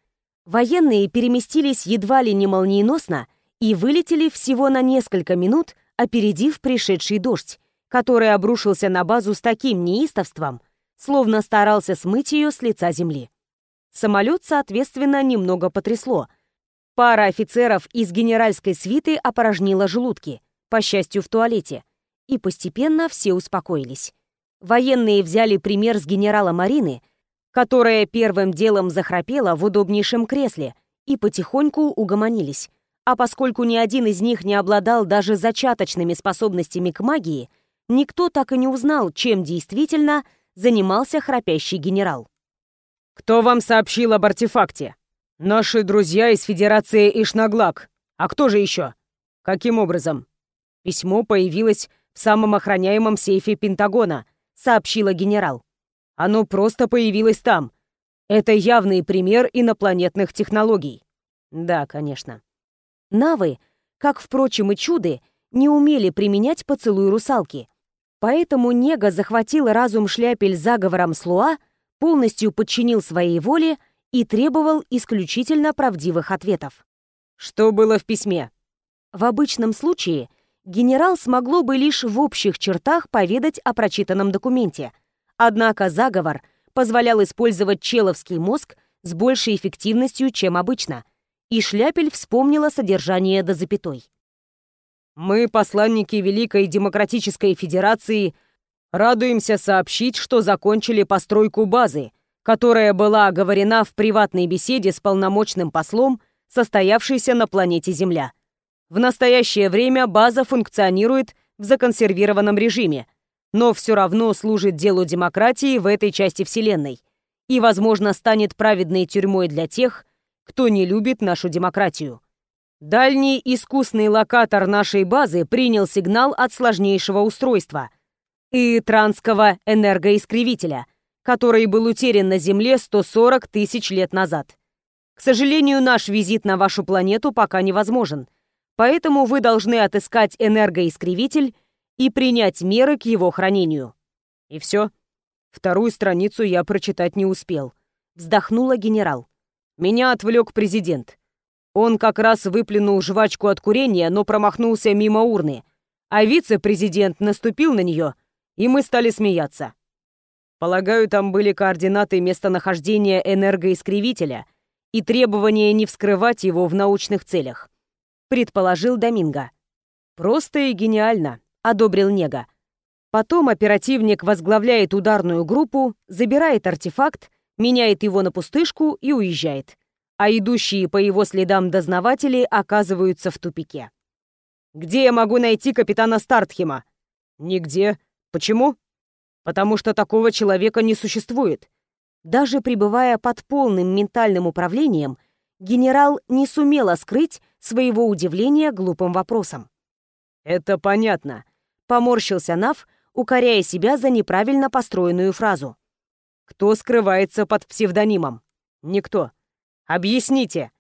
Военные переместились едва ли не молниеносно и вылетели всего на несколько минут, опередив пришедший дождь, который обрушился на базу с таким неистовством, словно старался смыть ее с лица земли. Самолет, соответственно, немного потрясло. Пара офицеров из генеральской свиты опорожнила желудки, по счастью, в туалете. И постепенно все успокоились. Военные взяли пример с генерала Марины, которая первым делом захрапела в удобнейшем кресле, и потихоньку угомонились. А поскольку ни один из них не обладал даже зачаточными способностями к магии, никто так и не узнал, чем действительно занимался храпящий генерал. «Кто вам сообщил об артефакте?» «Наши друзья из Федерации Ишнаглак. А кто же еще?» «Каким образом?» «Письмо появилось в самом охраняемом сейфе Пентагона», — сообщила генерал. «Оно просто появилось там. Это явный пример инопланетных технологий». «Да, конечно». Навы, как, впрочем, и чуды, не умели применять поцелуй русалки — Поэтому Нега захватил разум шляпель заговором Слуа, полностью подчинил своей воле и требовал исключительно правдивых ответов. Что было в письме? В обычном случае генерал смогло бы лишь в общих чертах поведать о прочитанном документе. Однако заговор позволял использовать человский мозг с большей эффективностью, чем обычно, и Шляпель вспомнила содержание до запятой. Мы, посланники Великой Демократической Федерации, радуемся сообщить, что закончили постройку базы, которая была оговорена в приватной беседе с полномочным послом, состоявшейся на планете Земля. В настоящее время база функционирует в законсервированном режиме, но все равно служит делу демократии в этой части Вселенной и, возможно, станет праведной тюрьмой для тех, кто не любит нашу демократию. Дальний искусный локатор нашей базы принял сигнал от сложнейшего устройства — и транского энергоискривителя, который был утерян на Земле 140 тысяч лет назад. К сожалению, наш визит на вашу планету пока невозможен, поэтому вы должны отыскать энергоискривитель и принять меры к его хранению. И все. Вторую страницу я прочитать не успел. Вздохнула генерал. Меня отвлек президент. Он как раз выплюнул жвачку от курения, но промахнулся мимо урны, а вице-президент наступил на нее, и мы стали смеяться. Полагаю, там были координаты местонахождения энергоискривителя и требования не вскрывать его в научных целях, предположил Доминго. Просто и гениально, одобрил Нега. Потом оперативник возглавляет ударную группу, забирает артефакт, меняет его на пустышку и уезжает. А идущие по его следам дознаватели оказываются в тупике. «Где я могу найти капитана Стартхема?» «Нигде. Почему?» «Потому что такого человека не существует». Даже пребывая под полным ментальным управлением, генерал не сумела скрыть своего удивления глупым вопросом. «Это понятно», — поморщился Нав, укоряя себя за неправильно построенную фразу. Кто скрывается под псевдонимом? Никто. Объясните.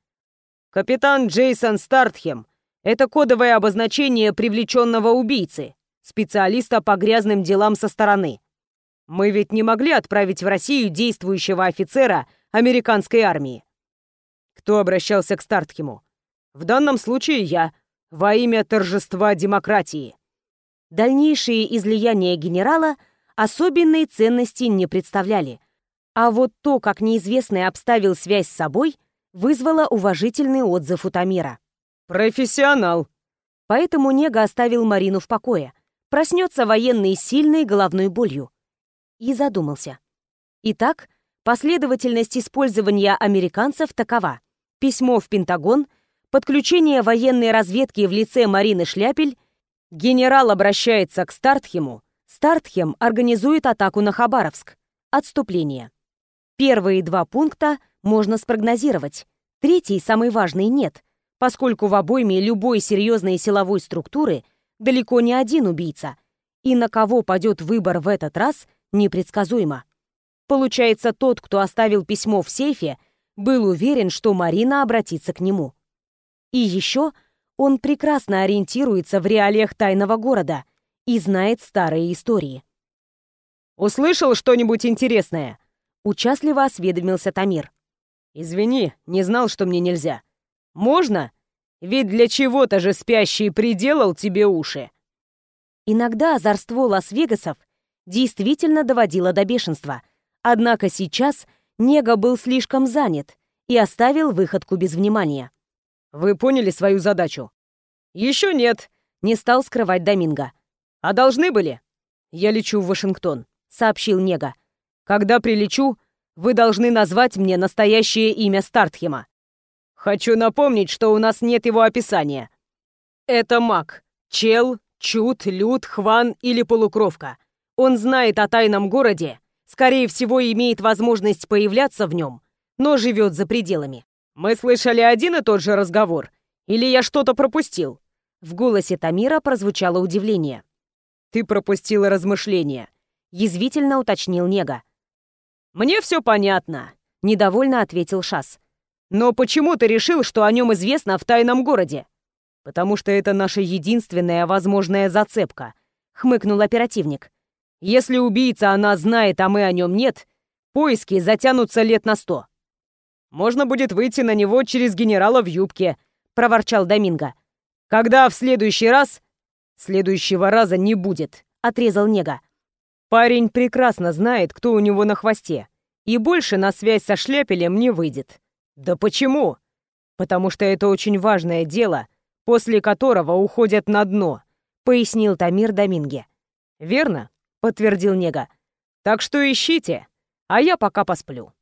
Капитан Джейсон Стартхем — это кодовое обозначение привлеченного убийцы, специалиста по грязным делам со стороны. Мы ведь не могли отправить в Россию действующего офицера американской армии. Кто обращался к Стартхему? В данном случае я, во имя торжества демократии. Дальнейшие излияния генерала — особенной ценности не представляли. А вот то, как неизвестный обставил связь с собой, вызвало уважительный отзыв у Тамира. «Профессионал!» Поэтому Нега оставил Марину в покое. Проснется военный сильной головной болью. И задумался. Итак, последовательность использования американцев такова. Письмо в Пентагон, подключение военной разведки в лице Марины Шляпель, генерал обращается к Стартхему, Стартхем организует атаку на Хабаровск. Отступление. Первые два пункта можно спрогнозировать. Третий, самый важный, нет, поскольку в обойме любой серьезной силовой структуры далеко не один убийца, и на кого падет выбор в этот раз, непредсказуемо. Получается, тот, кто оставил письмо в сейфе, был уверен, что Марина обратится к нему. И еще он прекрасно ориентируется в реалиях тайного города — и знает старые истории. «Услышал что-нибудь интересное?» — участливо осведомился Тамир. «Извини, не знал, что мне нельзя. Можно? Ведь для чего-то же спящий приделал тебе уши». Иногда озорство Лас-Вегасов действительно доводило до бешенства, однако сейчас Нега был слишком занят и оставил выходку без внимания. «Вы поняли свою задачу?» «Еще нет», — не стал скрывать Доминго. «А должны были?» «Я лечу в Вашингтон», — сообщил Нега. «Когда прилечу, вы должны назвать мне настоящее имя Стартхема. Хочу напомнить, что у нас нет его описания. Это маг. Чел, Чут, Люд, Хван или Полукровка. Он знает о тайном городе, скорее всего, имеет возможность появляться в нем, но живет за пределами. Мы слышали один и тот же разговор. Или я что-то пропустил?» В голосе Тамира прозвучало удивление. «Ты пропустила размышления», — язвительно уточнил Нега. «Мне все понятно», — недовольно ответил Шас. «Но почему ты решил, что о нем известно в тайном городе?» «Потому что это наша единственная возможная зацепка», — хмыкнул оперативник. «Если убийца она знает, а мы о нем нет, поиски затянутся лет на сто». «Можно будет выйти на него через генерала в юбке», — проворчал Доминго. «Когда в следующий раз «Следующего раза не будет», — отрезал Нега. «Парень прекрасно знает, кто у него на хвосте, и больше на связь со шляпелем не выйдет». «Да почему?» «Потому что это очень важное дело, после которого уходят на дно», — пояснил Тамир Доминге. «Верно?» — подтвердил Нега. «Так что ищите, а я пока посплю».